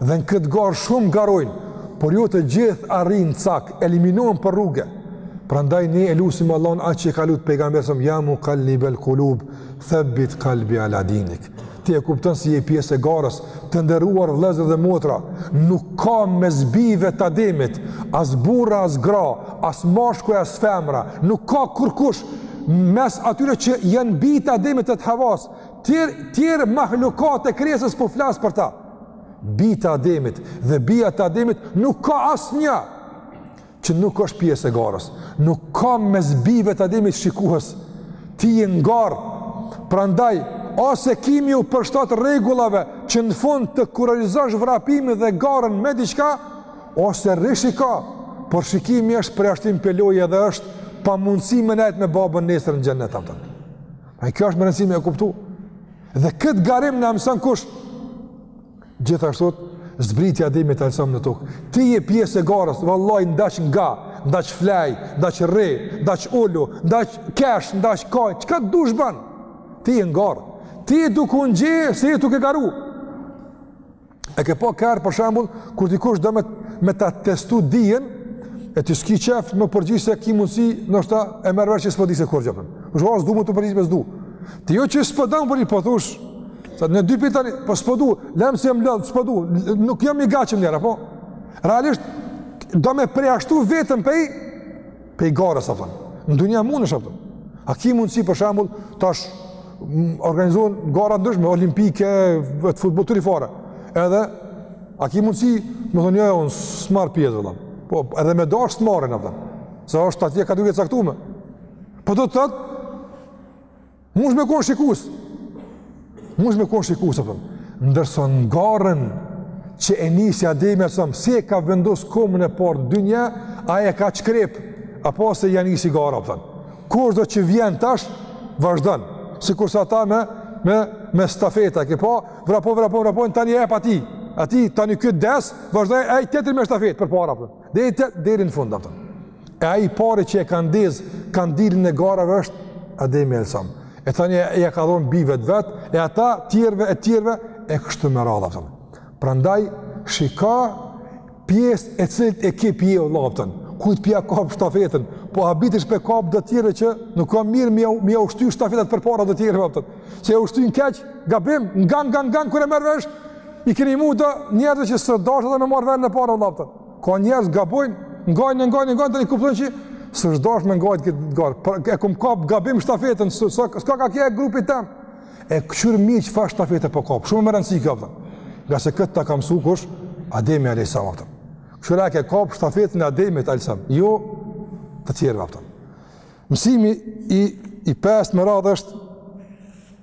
Dhe në këtë garë shumë garojnë, por jo të gjithë arrijnë në cak, eliminohen për rrugë. Prandaj ne e lusim Allahun atë që e ka lut Pejgamberi alejhi selam, ja mukal-libel kulub, thebbit kalbi ala dinik. Ti e kupton se ti je pjesë e garës, të nderuar vëllezër dhe motra, nuk ka mes bijve të Ademit, as burra as gra, as mashkuj as femra, nuk ka kurkush mes atyre që janë bij të Ademit dhe të Havas, tjerë, tjerë mahlukat e krijesa s'po flas për ta. Bij të Ademit dhe bija të Ademit nuk ka asnjë që nuk është pjesë e garës. Nuk ka mes bijve të Ademit shikues. Ti je n'garë, prandaj, ose ki me iu përshtat rregullave që në fund të kurorëzosh vrapimin dhe garën me diçka, Ose rri shiko, por shikimi është përjashtim pej loje dhe është pamundësi me nejt me babën nesër në xhenet, kupton. A kjo është me rëndësi me e kuptu. Dhe këtë garim na mëson kush? Gjithashtu, zbritja e Ademit alejhi selam në tokë. Ti je pjesë e garës, vallahi, n'daç nga, n'daç flej, n'daç rri, n'daç ulu, n'daç kesh, n'daç kaj, çka të dush ban. Ti je në garë. Ti je duke u nxe, se je duke garu. E ke pa kur, për shembull, kur dikush do me, me ta testu dijen, e ti s'ki qef me u përgjigj se ki mundësi, ndoshta e merr vesh që s'po di ti kurgjo, kupton. Në shkua, s'du me t'u përgjigj, s'du. Ti jo që s'po don po i thush, po sa në dy pitë tani, po s'po du, lem se jam lodh, s'po du, nuk jam i gatshëm, njera, po. Realisht, do me përjashtu veten pej, Pej garës, kupton. Në dunja mundesh, kupton. A ki mundësi, për shembull, tash organizohen gara të ndryshme, olimpike, të futbollit, trifare. Edhe, a ki mundësi, me thonë, jo, jo, unë s'marr pjesë, vëllam. Po, edhe me dash s'të marrin, kupton. Se është atje kadro e caktume. Po do të thotë, Mundesh me kon shikues. Mundesh me kon shikues, kupton. Ndërsa n'garën që e nisi Ademi alejhi selam, si e ka vendos komën e parë n'dynja, ai e ka çkrep, apo se ja nisi gara, kupton. Kushdo që vjen tash, vazhdon. Sikurse ata me me me stafeta, ke pa, vrapo vrapo vrapo tani ia jep atij. Atij tani ky des, vazhdon ai tjetri me stafetë përpara, kupton. Deri deri në fund, a kupton. E ai i pari që e ka ndezë kandilin e garave është Ademi alejhi selam. E tani ia ka dhonë bijve të vet, e ata tjerve e tjerve, e kështu me radhë, a kupton. Prandaj, shiko pjesë e cilit ekip je vlla, a kupton. Kujt p'ja kap shtafetën, po habitesh pe kap do tjerë që nuk ka mirë me, me ia shty shtafetat përpara do tjerve, a kupton. Që ia shtyn keq, gabim, ngan, ngan, ngan, kur e merr vesh, I ke nimu do njerëzve që s'është dashtë me marrë venin e parë vlla, a kupton. Ka njerëz gabojnë, ngajnë, ngajnë, ngajnë, tani e kuptojnë që s'është dashtë me nga këtë garë. Pra, e kum kap gabim shtafetën, s'ka kanë kjo e grupit tem. E kqyr me çfarë shtafete po kap, shumë me rëndësi kjo, a kupton. Ngase këtë ta ka mësu kush, Ademi a.s. Kqyr e ke kap shtafetën e Ademit a.s. Jo të tjerëve, a kupton. Mësimi i, i pestë me radhë është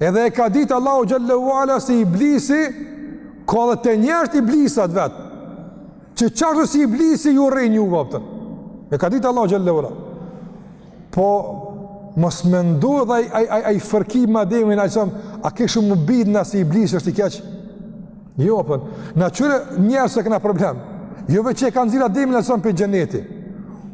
Edhe e ka ditë Allahu xhelle ve ala se iblisi ka edhe te njerëzit iblisat e vet, që qashtu si iblisi ju urrejnë juve, a kupton. E ka ditë Allahu xhelle ve ala. Po, mos me ndodh edhe ai, ai, ai, ai fërkim me Ademin alejhi selam, a kishim u bindë na se iblisi është i keq? Jo, a kupton, na kqyre njerëz s'e kena problem. Jo veç që e ka nxjerrë Ademin alejhi selam prej xhenetit.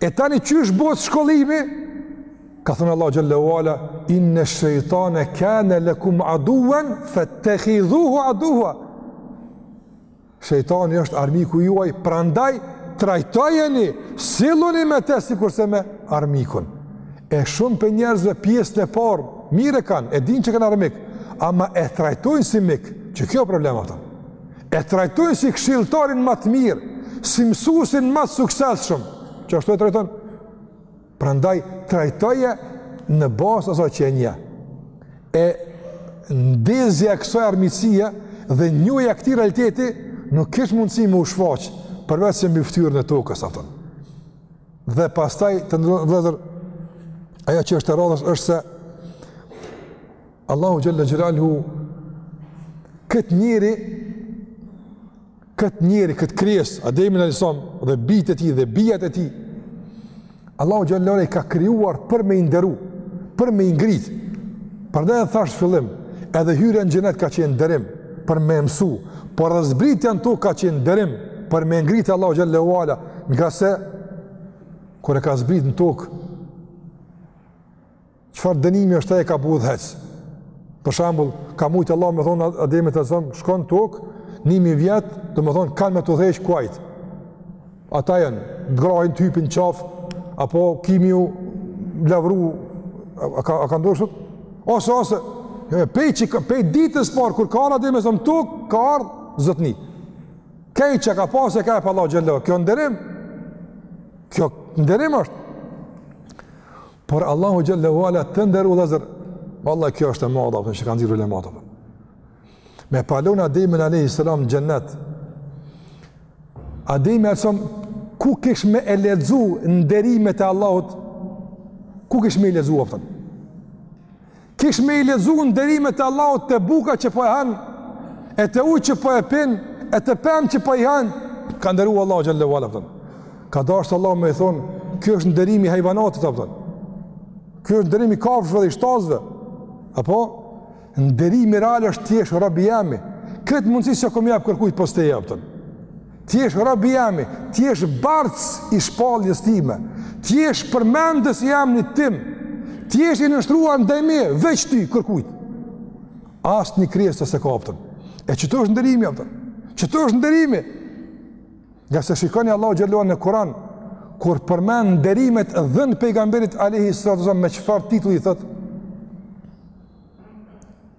E tani qysh bohet shkollimi? Ka thënë Allahu xhelle ve ala inna shaytana kana lakum aduwan fattakhidhuhu aduwa. Shejtani është armiku juaj, prandaj trajtojeni, silluni me të sikurse me armikun. E shumë prej njerëzve pjesën e parë mirë e kanë, e dinë që e kanë armik, ama e trajtojnë si mik, qekjo problem, a kupton. e trajtojnë si këshilltarin ma të mirë, si mësuesin ma të suksesshëm, qashtu e trajtojnë. Prandaj trajtoje në bazë asaj që e njeh. E ndezja e kësaj armiqësie dhe njohja e këtij realiteti nuk kish mundësi me u shfaq përveç se mbi fytyrën e tokës, a kupton. Dhe pastaj të nderuar vëllezër ajo që është e radhës është se Allahu xhelle xhelaluhu, këtë njeri, këtë njeri, këtë krijesë, Ademin alejhi selam, dhe bijtë e tij, dhe bijat e tij, Allahu xhelle xhelaluhu i ka krijuar për me i nderu, për me i ngrit, prandaj edhe thashë n'fillim, edhe hyrja në xhenet ka qenë nderim, për me e mësu, por edhe zbritja në tokë ka qenë nderim, për me e ngrit Allahu xhelle xhelaluhu, ngase, kur e ka zbrit në tokë, çfarë dënimi është ai ka bu dhec. Për shembull, ka mujtë Allah me thonë Ademi të zëmë, shkon tokë, një mijë vjet, domethonë, kanë me të udhëheq kuajt. Ata janë, të grahin të hypin qafë, apo ki me ju lavru, a, a, a, a ka ndodh kshtu? Ose, ose, jo, pej, që, pej ditës parë, kur ka ardh Ademi zëmë tokë, ka ardh zotni. Krejt qa ka pasë, ia ka jep Allah xhelle, kjo nderim, kjo nderim është. Por Allahu xhelle ue ala, të nderum vllezër. Valla kjo është e madhe apton që kanë nxirrë ulematë apton. Me pa lon Ademin alayhi salam n'xhennet. Adem alayhi salam ku kish me i lexu nderimet e Allahut? Ku kish me i lexu apton? Kish me i lexu nderimet e Allahut te buka që po e han, e te ujë që po e pin, e te pemë që po i han, ka nderu Allahu xhelle ue ala apton. Ka dashur Allahu me i thon, ky është nderimi i hajvanatit apton. Ky është nderimi i kafshëve dhe i shtazëve. Apo nderimi real është t'jesh rob i jemi. Kët mundësi s'e kom jap kërkujt pos teje apton. T'jesh rob i jemi, t'jesh bartës i shpalljes time. T'jesh përmendës i emrit tim. T'jesh i nënshtruar ndaj meje, veç ty kërkujt. Asnjë krijesë s'e ka apton. E qeto është nderimi apton. Qeto është nderimi. Ngase shikoni Allahu xhelle ue ala në Kur'an kur përmend nderimet dhënë pejgamberit alayhi salatu wasallam me çfarë titulli i thotë?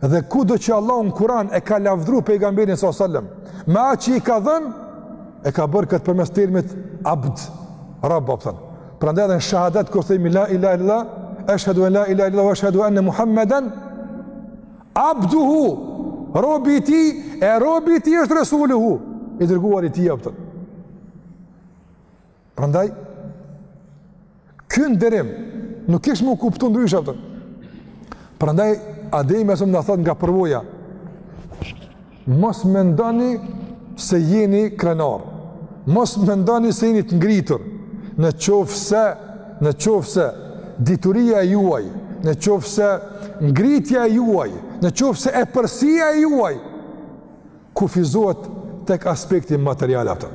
Dhe kudo që Allahu në Kur'an e ka lavdëruar pejgamberin sa selam, me atë që i ka dhënë, e ka bërë këtë përmes termit abd, rob apton. Prandaj edhe në shahadat kur themi la ilaha illallah, ashhadu an la ilaha illallah wa ashhadu anna muhammeden abduhu robi i tij e robi i tij është resuluhu i dërguar i tij apton Prandaj, ky nderim nuk kish me u kuptu ndryshe, apton. Prandaj, Ademi a.s. na thotë nga përvoja, mos mendoni se jeni krenarë, mos mendoni se jeni të ngritur, në qoftë se, në qoftë se dituria e juaj, në qoftë se ngritja e juaj, në qoftë se epërsia e juaj, kufizohet tek aspekti material apton.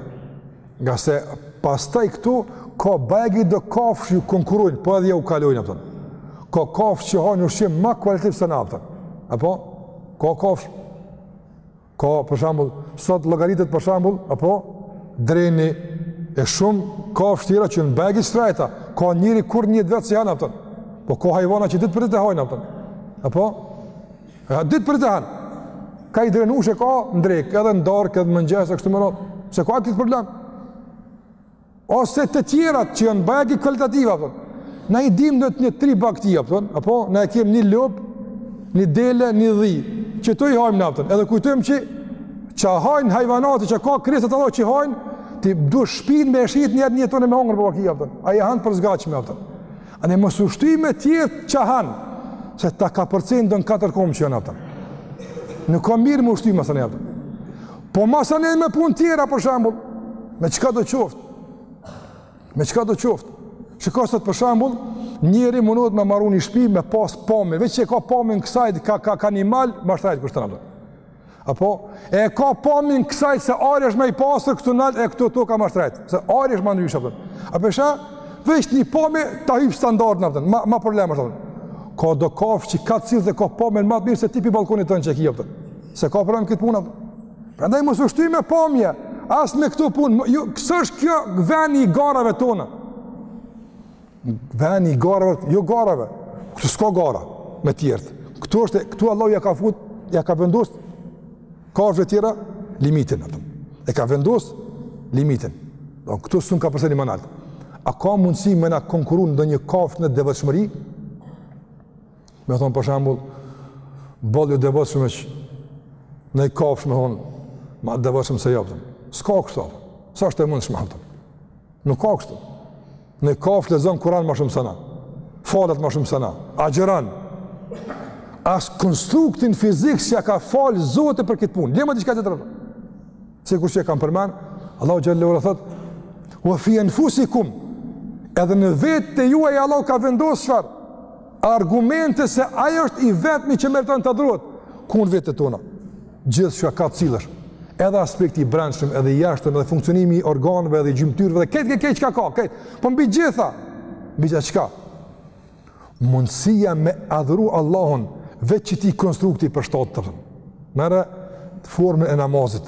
Ngase pastaj këtu ka bajagi do kafsh ju konkurrojnë, po edhe jau kalojnë apton. Ka kafsh që hanë ushqim ma kualitativ se na apton. Apo? Ka kafsh. Ka, për shambull, sot llogaritet, për shambull, apo, Dreni e shumë kafsh tjera që janë bajagi t'shtrejta. Ka njeri kurrë n'jetë t'vet s'i han apton. Po ka hajvana që ditë për ditë e hanë apton. Apo? Ka ditë për ditë hanë. Ka i drenush e ka n'drekë, edhe në darkë, edhe në mëngjes, e kështu me radhë. S'e ka këtë problem. Ose të tjerat që janë bajagi kvalitative, kupton. Na i dim do nja tri bakti, kupton. Apo, na e kem një lopë, një dele, një dhi. Që t'i hajmë na, kupton. Edhe kujtojmë që çka hajnë hajvanat që ka krijesat Allahu çka hajnë, ti du shpin me shit një një tonë me hongër për po kia, kupton. A i hanë për zgacë me, kupton. A de mos u shtyj me tjerë çka han se ta kapërcejnë do katërkomsh që janë, kupton. Nuk ka mirë me u shty m'asi seni, kupton. Po mos ani me punë tjera për shembull, me çka do qoftë. Me çka do qoftë. Shikoj sot për shembull, njëri mundohet me maru ni shpi me pas pamjen, veç që e ka pamjen kësaj ka ka ka ni mal, ma shtrejt kushton, kupton. Apo, e ka pamjen kësaj se ajri është ma i pastër këtu nalt e këtu toka ma shtrejtë. Se ajri është ma ndryshe, kupton. A pesha, veç një pamje ta hyp standardin, kupton, ma, ma problem është, kupton. Ka do kafshë që ka cilë dhe ka pamjen ma të mirë se ti pi ballkonit ton që e ki, kupton. S'e ka problem këtë punë, kupton. Prandaj mos u shty me pamje, as me këto punë, jo, s'është kjo veni i garave tona. Veni i garave, jo garave, këtu s'ka gara me tjertë. Këtu është, këtu Allah ja ka fut, ja ka vendos kafshëve tjera limitin, kupton. E ka vendos limitin. Do këtu s'un kapërceni ma nalt. A ka mundësi me na konkurruar ndonjë kafshë në devotshmëri? Me thon për shembull, bolli devotshëm është noj kafshë me thon, ma devotshëm se jo, kupton. S'ka kështu. S'është e mundshme, kupton? Nuk ka kështu. Noj kafshë lexon Kuran ma shumë se na, falet ma shumë se na, agjëron, as konstruktin fizik s'ia ka falë Zoti për këtë punë, le ma diçka tjetër. Sikur që e kam përmenë, Allahu Gjalli Ura thotë, ue fi enfusikum, edhe në vetet e juaj Allahu ka vendos çfarë, argumente se Ai është i vetmi që meriton të adhurohet, ku në vetet tona. Gjithçka ka të cilësh, edhe aspekti i brendshëm, edhe i jashtëm, edhe funksionimi i organeve, edhe i gjymtyrëve, dhe kejt, kejt çka ka, kejt, po mbi gjitha, mbi gjitha çka? Mundësia me adhuru Allahun, veç qatij konstrukti përshtatet, kupton. Merre formën e namazit,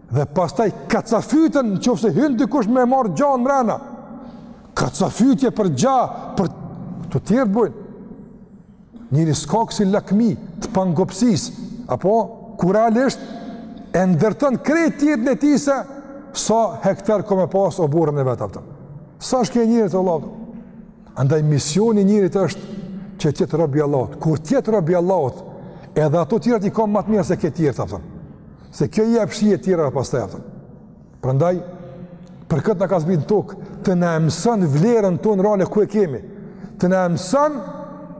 Dhe pastaj kacafyten në qoftë se hyn dikush me marrë gjahun mrena. Kacafytje për gjah, po të tjerët bojnë. Njeri s'ka kësi lakmi të pangopësisë, apo ku realisht e ndërton krejt jetën e tij se sa hektar ka me pas oborrin e vet, kupton. S'është ke njerit lavd. Andaj misioni i njerit është që të jetë rob i Allahut. Kur të jetë rob i Allahut, edhe ato tjerat i ka ma të mirë se ke tjerët, kupton. Se kjo i jep shije të tjerave pastaj apo. Prandaj për këtë na ka zbritur n'tokë të na mëson vlerën tonë reale ku e kemi. Të na mëson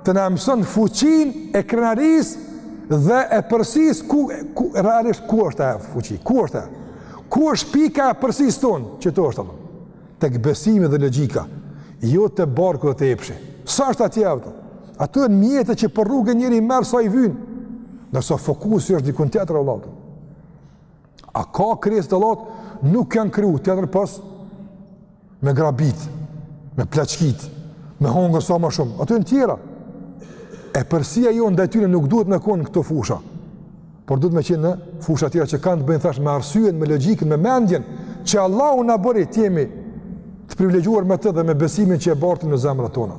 të na mëson fuqinë e krenarisë dhe epërsisë ku, ku realisht ku është fuqia, ku është e. Ku është pika e epërsisë tonë që të është atë. tek besimi dhe logjika, jo te barku dhe te epshi. Sa është atje ato? Ato janë mjete që për rrugë njeri i merr sa i vyn. Ndërsa fokusi është diku tjetër Allahu. A ka krijesa të Allahut? Nuk janë kriju tjetër pos me grabit, me plaçkit, me hongër sa ma shumë. Ato janë tjera. Epërsia jote ndaj tyre nuk duhet me konë n'këto fusha. Por duhet me qenë në fusha tjera që kanë të bëjnë thashë me arsyen, me logjikën, me mendjen, që Allahu na bëri të jemi të privilegjuar me të dhe me besimin që e bartim në zemrat tona.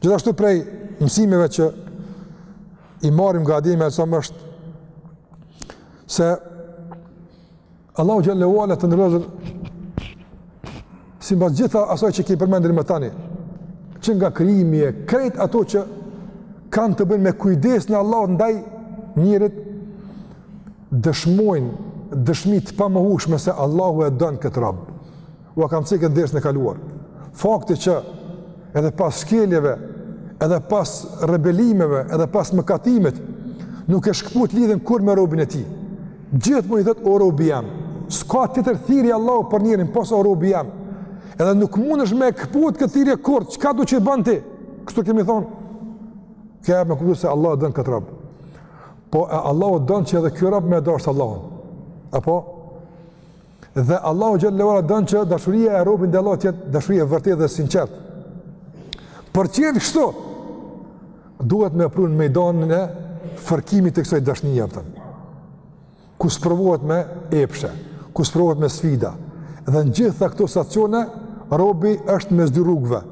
Gjithashtu prej mësimeve që i marrim nga Ademi a.s. është se Allahu xhallahu ala të nderuar simbas gjitha asaj që kemi përmendur më tani, që nga krijimi e krejt ato që kanë të bëjnë me kujdesin e Allahut ndaj njeriut, dëshmojnë dëshmi të pamohueshme se Allahu e don këtë rob. Ua kam cek në dersin e kaluar. Fakti që edhe pas shkeljeve, edhe pas rebelimeve, edhe pas mëkatimit, nuk e shkëput lidhjen kurrë me robin e tij. Gjithmonë i thotë o robi jem. S'ka tjetër thirrje Allahu për njerin, pos o robi jem. Edhe nuk mundesh me e këput këtë thirrje kurrë, çkado që bën ti? Kështu kemi thonë. Kjo ja me kuptu se Allahu e don këtë rob. Po e Allahu don që edhe ky rob me e dasht Allahun. Apo? Dhe Allahu xhallahu ala don që dashuria e robit ndaj Allahut të jetë dashuri e vërtetë dhe e sinqertë. Për t'qenë kështu duhet me u pru n'mejdanin e fërkimit të kësaj dashnie apo. Ku sprovohet me epshe, ku sprovohet me sfida. Dhe në gjitha këto stacione robi është mes dy rrugëve.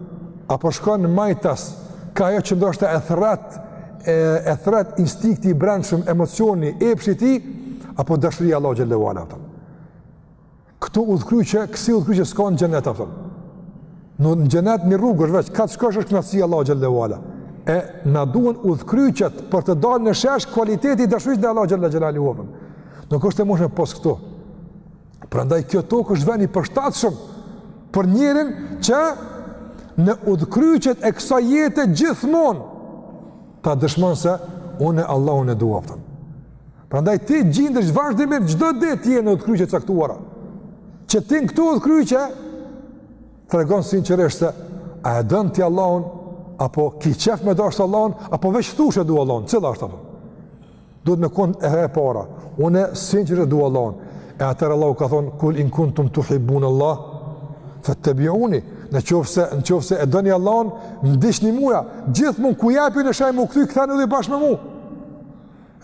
Apo shkon majtas, ka ajo që ndoshta e thrret e e thrret instinkti i brendshëm emocioni epshi i tij apo dashuria e Allahu xhallahu ala apo. Këtu udhkryqe, kësi udhkryqe s'ka në xhenet apo. Në xhenet një rrugë është veç, ka të shkosh është kënaqësia Allahu xhallahu ala. E na duhen udhkryqet për të dalë në shesh kvaliteti i dashurisë ndaj Allahu xhallahu ala. Nuk është e mundshme pos këtu. Prandaj kjo tokë është vend i përshtatshëm për njerin që në udhkryqet e kësaj jete gjithmonë ta dëshmon se unë Allahun e dua apo. Prandaj ti gjindesh vazhdimisht çdo ditë je në udhkryqe të caktuara. Që ti në këto udhkryqe tregon sinqerisht se a e don ti Allahun apo ki qejf me dasht Allahun apo veç thu e dua Allahun, cila është apo? Duhet me kon e, e para. Unë sinqerisht dua Allahun. E atëherë Allahu ka thonë kul in kuntum tuhibbun Allah fattabi'uni. Në qoftë se në qoftë se e doni Allahun, ndiqni mua. Gjithmonë ku jap unë e shaj me u kthy kthehni edhe bashkë me mua.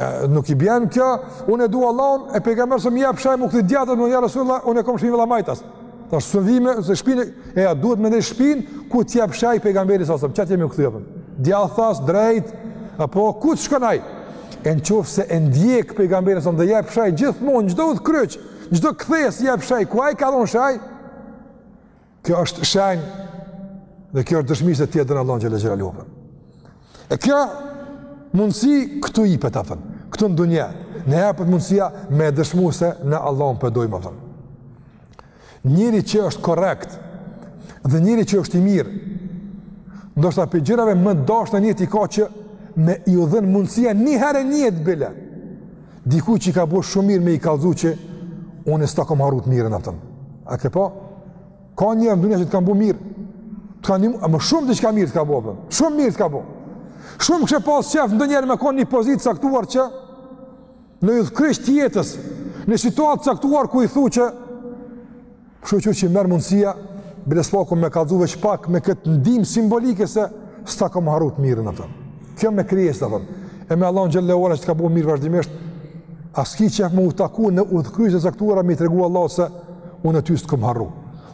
E, nuk i bjen kjo, unë e dua Allahun e pejgamberi sa më jep shaj me u kthy djathtas, unë ja Resulullah, unë e kam shpinë vëlla majtas. Tash së vime, se shpinë, e duhet me ne shpin, ku t'jep shaj pejgamberi sasëm, qaty me u kthy, kupton? Djathtas, drejt, apo ku të shkon ai? E në qoftë se e ndjek pejgamberin sasëm dhe jep shaj gjithmonë, çdo udhëkryq, çdo kthesë jep shaj, ku ai ka dhonë shaj? Kjo është shenjë dhe kjo është dëshmi se ti e don Allahun xhele xhelaluhu E kjo mundësi këtu jepet, kupton, këtu në dunja, na jepet mundësia me dëshmu se ne Allahun po e dojmë, kupton. Njeri që është korrekt dhe njeri që është i mirë, ndoshta prej gjërave më të dashta në jetë i ka që me iu dhënë mundësia një herë në jetë bile, dikujt që i ka bo shumë mirë me i kallzu që unë e s'ta kom harru të mirën, kupton. A ke po? Ka njerëz në dunja që të kanë bërë mirë. Të kanë një, më shumë diçka mirë të ka bërë. Shumë mirë të ka bërë. Shumë kishe pas qef ndonjëherë me kanë në një pozitë të caktuar që në një udhëkryq të jetës, në situatë të caktuar ku i thu që kështu shyqyr që m'erdh mundësia bile së paku me kallzu veç pak me këtë ndihmë simbolike se s'ta kam harruar të mirën, kupton. Kjo me krijesa, kupton. E me Allahun xhele ue ala që të ka bo mirë vazhdimisht, a s'ki qef me u taku në udhëkryqe të caktuara me i tregu Allahut se unë e ty s'të kom harru.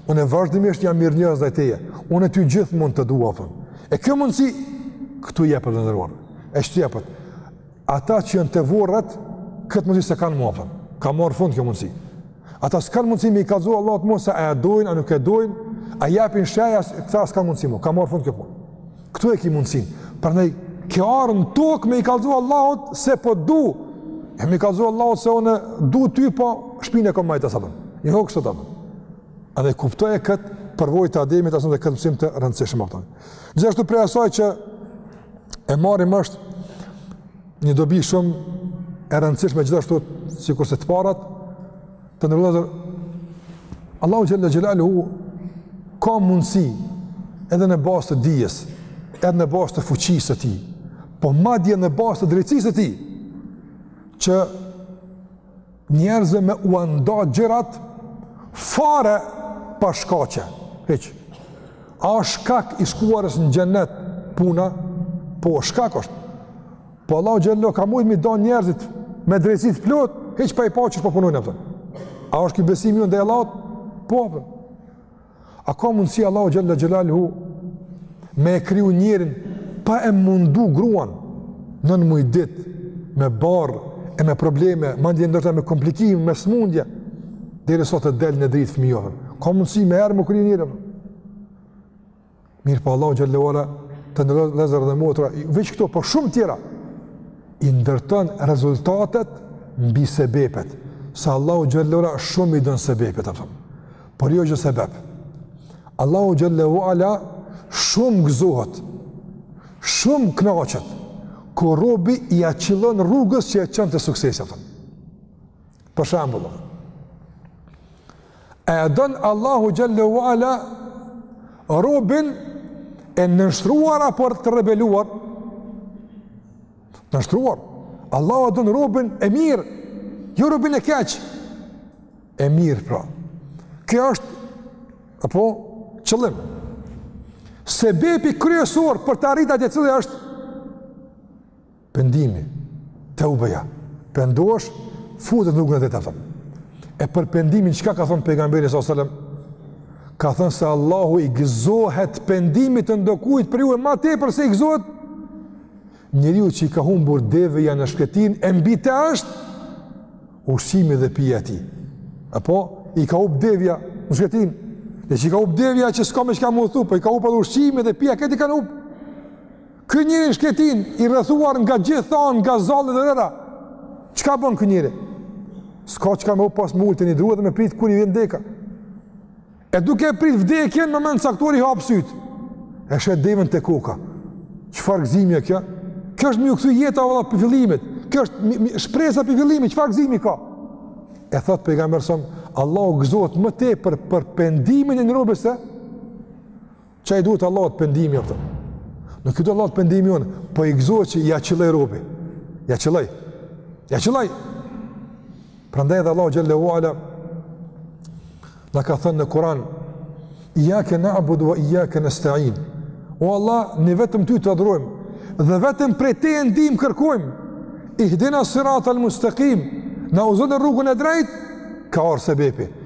Unë e vazhdimisht jam mirënjohës ndaj teje. Unë e ty gjithmonë të dua, kupton. E kjo mundësi, këtu jepet, të nderuar. E këtu jepet. Ata që janë te vorret, këtë mundësi s'e kanë ma, kupton. Ka marrë fund kjo mundësi. Ata s'kanë mundësi me i kallzu Allahut ma se a e dojnë, a nuk e dojnë, a japin shaj, a këta s'kanë mundësi ma, ka marrë fund kjo punë. Këtu e ki mundësinë, përnej ke ardhë në tokë me i kallzu Allahut se po e du, e me i kallzu Allahut se unë e du ty, po shpinë e kom majtas, kupton, një hokë së tëmë. Andaj kuptoje këtë përvojë të Ademit asëm dhe këtë mësim të rëndësishëm. Gjithashtu prej asaj që e marrim është Një dobi shumë e rëndësishme gjithashtu sikurse të parat, të nderuar vëllezër, Allahu xhele xhelaluhu ka mundësi edhe në bazë të dijes, edhe në bazë të fuqisë së tij, po madje në bazë të drejtësisë së tij, që Njerëzve me ua nda gjërat fare pa shkaqe. Hiç. A është shkak i shkuarjes në xhenet puna? Po shkak është. Po Allahu xhelaluhu ka mujt m'i da njerëzit me drejtësi të plotë, hiç pa i pa qysh po punojnë, kupton. A është ky besimi jonë ndaj Allahut? Po. Kupton. A ka mundësi Allahu xhelle xhelaluhu me e kriju njerin pa e mundu gruan nën muj dit me barrë e me probleme, madje ndoshta me komplikime, me smundje, derisa të del në dritë fëmija. Ka mundësi menjëherë me kriju njerin? Mirëpo Allahu xhelle ue ala të nderuar vëllezër dhe motra, jo veç këto por shumë tjera. I ndërton rezultatet mbi sebepet. Se Allahu xhelle ue ala shumë i don sebepet, kupton. Por jo çdo sebep. Allahu xhelle ue ala shumë gëzohet. Shumë kënaqet kur robi ia qillon rrugës që e çon te suksesi. Për shembull, a e don Allahu xhelle ue ala robin e nënshtruar apo të rebeluar? Nënshtruar. Allahu e don robin e mirë, jo robin e keq. E mirë pra. Kjo është apo qëllim. Sebepi kryesor për të arritur atë cili është Pendimi, teubeja, pendohesh, futesh në rrugën e drejtë, kupton. E për pendimin, çka ka thonë pejgamberi s.a.s. Ka thonë se Allahu i gëzohet pendimit të ndokujt prej juve ma tepër se i gëzohet njeriu që i ka humbur deveja në shkretinë, e mbi të është ushqimi dhe pija e tij. Apo, i ka hup deveja në shkretinë, dhe që i ka hup deveja që s'ka me çka me udhtu, po i ka hup edhe ushqimi dhe pija, krejt i kanë hup. Ky njeri në shkretinë, i rrethuar nga gjitha anët, nga zalli dhe rëra. Çka bon ky njeri? S'ka çka me bo pos me u ul te një dru dhe me prit kur i vjen vdeka. E duke e prit vdekjen, në moment caktuar i hap sytë. E sheh devën te koka. Çfarë gëzimi është kjo? Kjo është me iu kthy jeta vallahi prej fillimit. Kjo është shpresa prej fillimit. Çfarë gëzimi ka? E thotë pejgamberi a.s., Allahu gëzohet më tepër për pendimin e një robi se Ça i duhet Allahut pendimi kupton. Nuk i duhet Allahut pendimi jonë, po i gëzohet që ja qëlloi robi. Ja qëlloi. Ja qëlloi. Prandaj edhe Allahu xhelle ue ala na ka thënë në Kur'an Ijjake na'budu ue ijjake nestain O Allah, ne vetëm ty të adhurojmë Dhe vetëm prej teje ndihmë kërkojmë Ihdina sirat al-mustakim Na udhëzo në rrugën e drejtë Ka ardh sebepi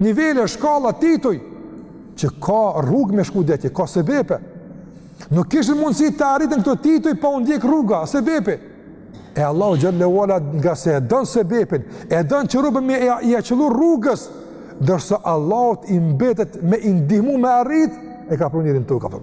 nivele, shkalla, tituj, që ka rrugë me shku deri atje, ka sebepe. Nuk kishin mundësi të arrihen këto tituj pa u ndjek rruga, sebepi. E Allahu xhelle ue ala ngase e don sebepin, e don që robi me ia qëllu rrugës, ndërsa Allahut i mbetet me i ndihmu me arrit, e ka pru njerin tu e ka pru.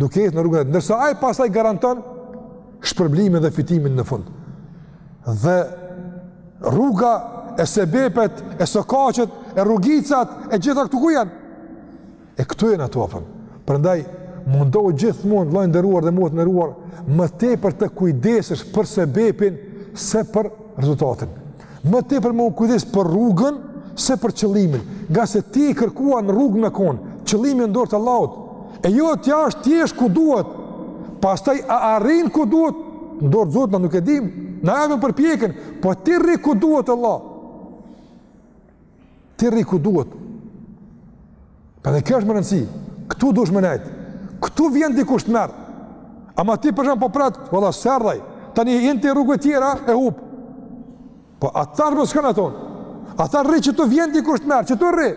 duke ecë në rrugën e drejtë, ndërsa ai pastaj garanton shpërblimin dhe fitimin në fund. Dhe rruga e sebepet, e sokaqet, e rrugicat, e gjitha këtu ku janë? E këtu janë ato, apo. Prandaj mundohu gjithmonë vëlla i nderuar dhe motër e nderuar më tepër të kujdesesh për sebepin se për rezultatin. Më tepër me u kujdes për rrugën se për qëllimin, ngase ti i kërkuar në rrugë me kon, qëllimi n'dorë të Allahut. E jo të jesh ti ku duhet. Pastaj a arrin ku duhet? N'dorë t'Zotit, na nuk e dim. Na e bëjmë përpjekjen, po ti rri ku duhet Allah. Ti rri ku duhet. Prandaj kjo është me rëndësi. Këtu duhesh me nejt. Këtu vjen dikush të merr. Ama ti për shembull po pret, vallahi s'erdh ai. Tani hin ti rrugë tjera e hup. Po ata s'kanë thonë. Ata rri qetu vjen dikush të merr, qetu rri.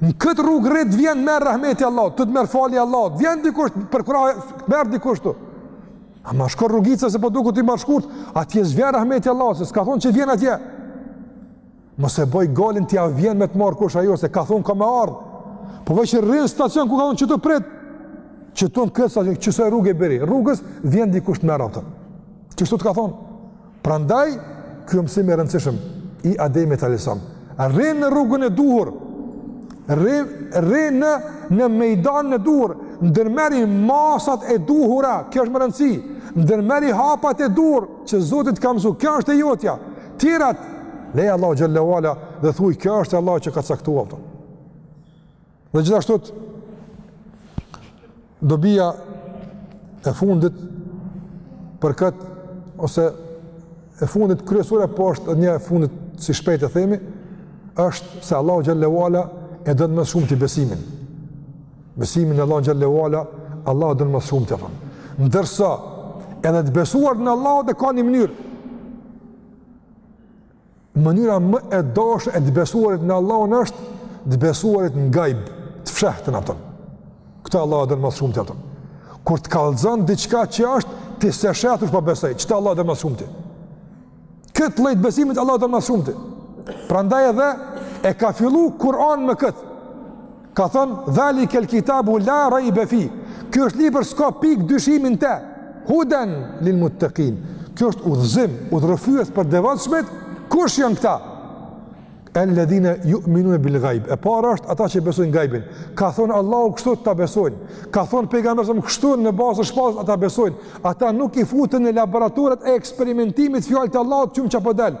Në këtë rrugë rri të vjen merr rahmeti i Allahut, të merr falja e Allahut, të vjen dikush për krah të merr dikush të. Ama shko rrugicave se po duket ti ma shkurt, atje s'vjen rahmeti i Allahut, se s'ka thonë që vjen atje. Mos e boj gajlen ti a vjen me të marë kush a jo, se ka thonë ka me ardhë. Po veç rri në stacion ku ka thonë qetu prit, qetu në këtë stacion, qësaj rruge bjeri. Rrugës vjen dikush të merr, apo. Qështu të ka thonë? Prandaj, ky mësim i rëndësishëm, i Ademit alejhi selam, rri në rrugën e duhur, rri, rri në, në mejdanin e duhur, ndërmerri masat e duhura, kjo është me rëndësi, ndërmerri hapat e duhur, që Zoti t'ka mësu, kjo është e jotja, tjerat, leja Allahut xhelle ue ala, dhe thuj, kjo është Allahu që ka caktuar, apo. Dhe gjithashtu dobia e fundit për këtë ose e fundit kryesore po është edhe një e fundit si shpejt e themi është se Allahu xhelle ue ala e don më së shumti besimin. Besimin në Allahun xhelle ue ala Allahu don më së shumti. Ndërsa edhe të besuarit në Allahun e ka një mënyrë. Mënyra më e dashur e të besuarit në Allahun është të besuarit në gajb, të fshehtën, apo. Këtë Allahu e don më së shumti, apo. Kur të kallxon diçka që është, ti s'e sheh se është po beson, qetë Allahu e don më së shumti. Këtë lloj të besimit Allahu e don më së shumti. Prandaj edhe e ka fillu Kur'anin me këtë. Ka thënë, dhalikel kitabu la rejbe fih, kjo është libër s'ka pikë dyshimi n'te, huden lil muttekin, kjo është udhëzim, udhërrëfyes për devotshmit, kush janë këta? El-ledhine ju'minune bil gajb, e para është ata që besojnë gajbin, ka thonë Allahu kështu ata besojnë, ka thonë pejgamberi alejhi selam kështu në bazë të shpalljes ata besojnë, ata nuk i futin në laboratorat e eksperimentimit fjalët e Allahut të shohim çka po del,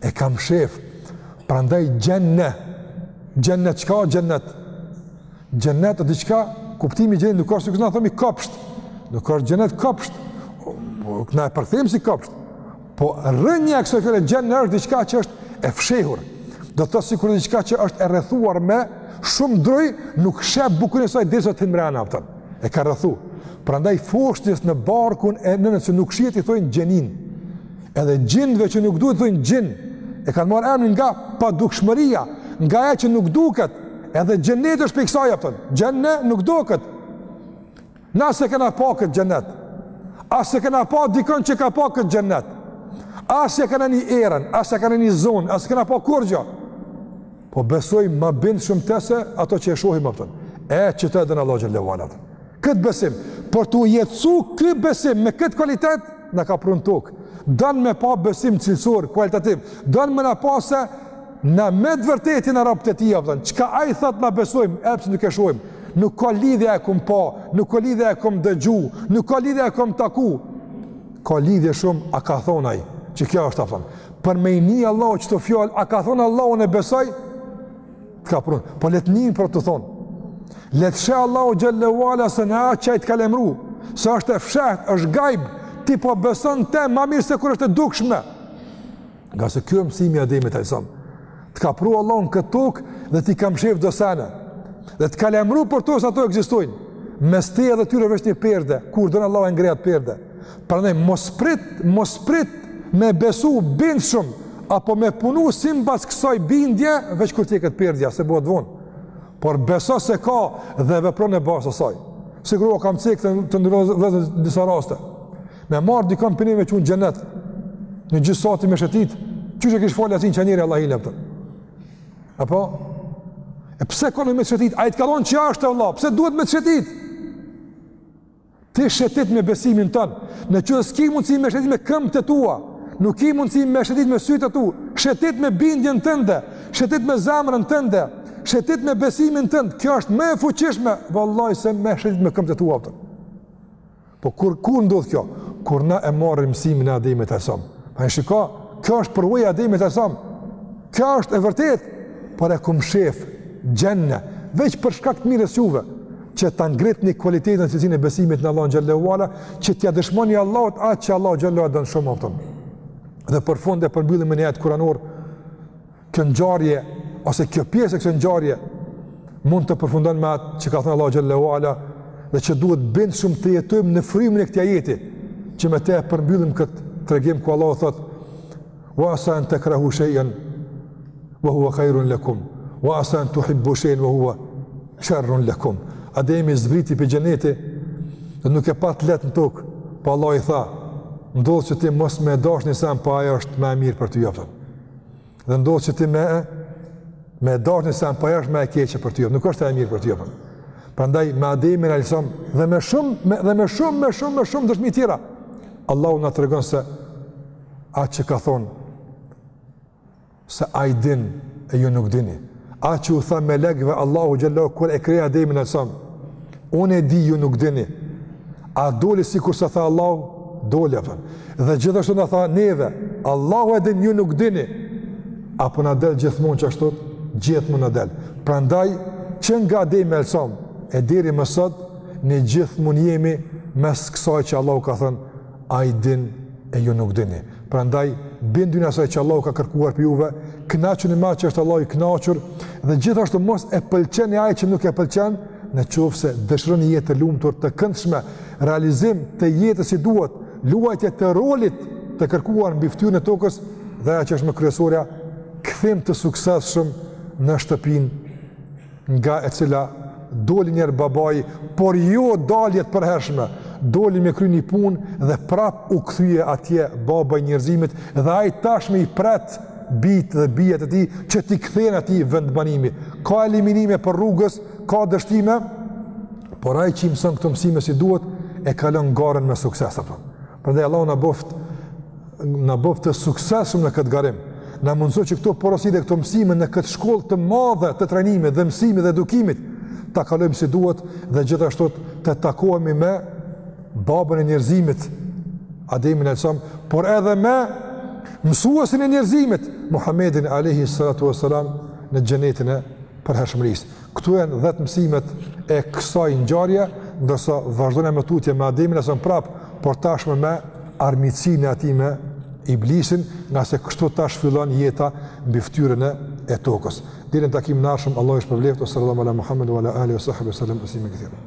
E ka mshef, prandaj xhenne, xhenne çka o xhennet? Xhennet o diçka, kuptimi xhennet nuk është, sikur na themi kopsht, nuk është xhennet kopsht, na e përkthejmë si kopsht, po rrënja e kësaj fjale xhennet është diçka që është e fshehur, do të thotë sikur diçka që është e rrethuar me shumë drunj, nuk sheh bukurinë e saj derisa t'hin mrena, a kupton, e ka rrethu. Prandaj foshnjës në barkun e nënës që nuk shihet i thojnë xhenin, Edhe xhinëve që nuk duket thojnë xhin, e kanë marrë emrin nga padukshmëria, nga ajo që nuk duket, edhe xhenet është prej kësaj, a kupton. Xhene nuk duket. Na s'e kena pa këtë xhenet, as e kena pa dikon që ka pa këtë xhenet, as e kena ni erën, as e kena ni zonin, as e kena pa kurgjo. Po besojmë ma bindshëm te se ato që e shohim, a kupton. e që të edhe në lojën levanat. Këtë besim, për t'u jetësu ky besim me këtë kualitet, na ka pru n'tokë. Don me pa besim cilësor, kualitativ. Don me na pa se na me të vërtetë jena robët e tij, a kupton, çka ai thotë na besojmë, edhe pse nuk e shohim. Nuk ka lidhje a e kom pa, nuk ka lidhje a e kom dëgju, nuk ka lidhje a e kom taku. Ka lidhje shumë, a ka thonë ai, që kjo është, a kupton. Për me i ni Allahu qit fjalë, a ka thonë Allahu unë e besoj, Të ka prunë, po letë njën për të thonë. Le të sheh Allahu xhelle ve ala se në atë që ai të ka lajmëru, se është e fshehtë, është gajb, ti po beson te ma mirë se kur është e dukshme. Nga se kjo mësimi Ademit alejhi selam. Të ka pru Allahu në këtë tokë dhe t'i ka mshef do sene. Dhe të ka lajmëru për to se ato ekzistojnë. Mes teje edhe tyre është një perde, kur don Allahu e ngre atë perde. Prandaj mos prit, mos prit me besu bindshëm, apo me punu simbas kësaj bindje, veç kur t'hjeket perdja, se bëhet vonë. Por beso se ka dhe vepro në bazë asaj. Sikur jua kam cek, të nderuar vëllezër disa raste. Me marrë dikon prej neve me çu n'xhenet, një gjysë sati me shetit, qysh e kish falë jacinë qaj njeri Allahile, a kupton? E pse kanë me shetit? Ai të kallxon që ashtë, vlla. Pse duhet me t'shetit? Ti shetit me besimin tënd, në qoftë s'ki mundësi me shetit me këmë të tua, nuk ki mundësi me shetit me sytë e tu, shetit me bindjen tënde, shetit me zemrën tënde, shetit me besimin tënd, kjo është më e fuqishme, vallahi se me shetit me këmë të tua, a kupton. Po kur, kur ndodh kjo? Kur na e marrim mësimin e Ademit alejhi selam. Pa shiko, kjo është përvojë e Ademit alejhi selam. Kjo është e vërtetë, por e ka mshef, xhenne, veç për shkak të mirës juve, që ta ngritni kualitetin e cilësinë e besimit në Allahun xhelle ve ala, që t'ia dëshmoni Allahut atë që Allahu xhelle ve ala don shumë, a kupton. Dhe për fund e përmbyllim me një ajet kuranor. Kjo ngjarje ose kjo pjesë e kësaj ngjarje mund të përfundon me atë që ka thënë Allahu xhelle ve ala dhe që duhet bindshëm të jetojmë në frymën e këtij ajeti, që me të e përmbyllim këtë tregim ku Allahu thotë Wa asa an takrahu shay'an wa huwa khairun lakum wa asa an tuhibbu shay'an wa huwa sharrun lakum. Ademi zbriti pe xheneti dhe nuk e pat lehtë në tokë, po Allahu i tha, ndodhë që ti mos me dash një send, po ajo është më e mirë për ty. Dhe ndodhë që ti me e, me dash një send, po ajo është më e keqe për ty, nuk është e mirë për ty. Prandaj, me Ademin alejhi selam, dhe me shumë, me, dhe me shumë, me shumë, me shumë, dëshmi tjera. Allahu na tregon se, atë që ka thonë, se ai din e ju nuk dini. A që u tha melekve Allahu xhel-lahu kur e krijoi Ademin alejhi selam, unë e di ju nuk dini. A doli sikurse tha Allahu, doli apëtën. Dhe gjithashtu na tha neve, Allahu e din ju nuk dini. A po na del gjithmonë qashtu, gjithmonë na del. Prandaj, që nga Ademi alejhi selam, e deri më sot, ne gjithmonë jemi mes kësaj që Allahu ka thonë, Ai din e ju nuk dini. Prandaj bindjuni asaj që Allahu ka kërkuar pe juve, kënaquni me atë që është Allahu i kënaqur dhe gjithashtu mos e pëlqeni atë që nuk e pëlqen, në qoftë se dëshironi jetë të lumtur, të këndshme, realizim të jetës si duhet, luajtje të rolit të kërkuar mbi fytyrën e tokës dhe ajo që është më kryesorja, kthim të suksesshëm në shtëpinë nga e cila doli njëherë babai, por jo dalje të përhershme, doli me kry një punë dhe prapë u kthye atje babai i njerëzimit dhe ai tashmë i pret bijtë dhe bijat e tij që t'i kthehen atij vendbanimi. Ka eliminime pe rrugës, ka dështime, por ai që i mëson këto mësime si duhet, e kalon garën me sukses. Prandaj Allahu na bëftë, na bëftë të suksesshëm në këtë garim. Na mundësoftë që këto porosi dhe këto mësime në këtë shkollë të madhe të trajnimit dhe mësimit dhe edukimit ta kalojmë si duhet dhe gjithashtu të takohemi me babën e njerëzimit Ademin alejhi selam, por edhe me mësuesin e njerëzimit Muhammedin alayhi salatu wasalam në xhenetin e përhershmërisë. Këtu janë 10 mësimet e kësaj ngjarje, ndërsa vazhdojmë më tutje me Ademin alejhi selam prapë, por tashmë me armiqësinë e atij me Iblisin, ngase kështu tash fillon jeta mbi fytyrën e, e tokës. Deri në takimin e ardhshëm, Allahu ju shpërbleftë wa sallallahu ala Muhammed wa ala alihi wa sahbihi sallam tasliman kathira.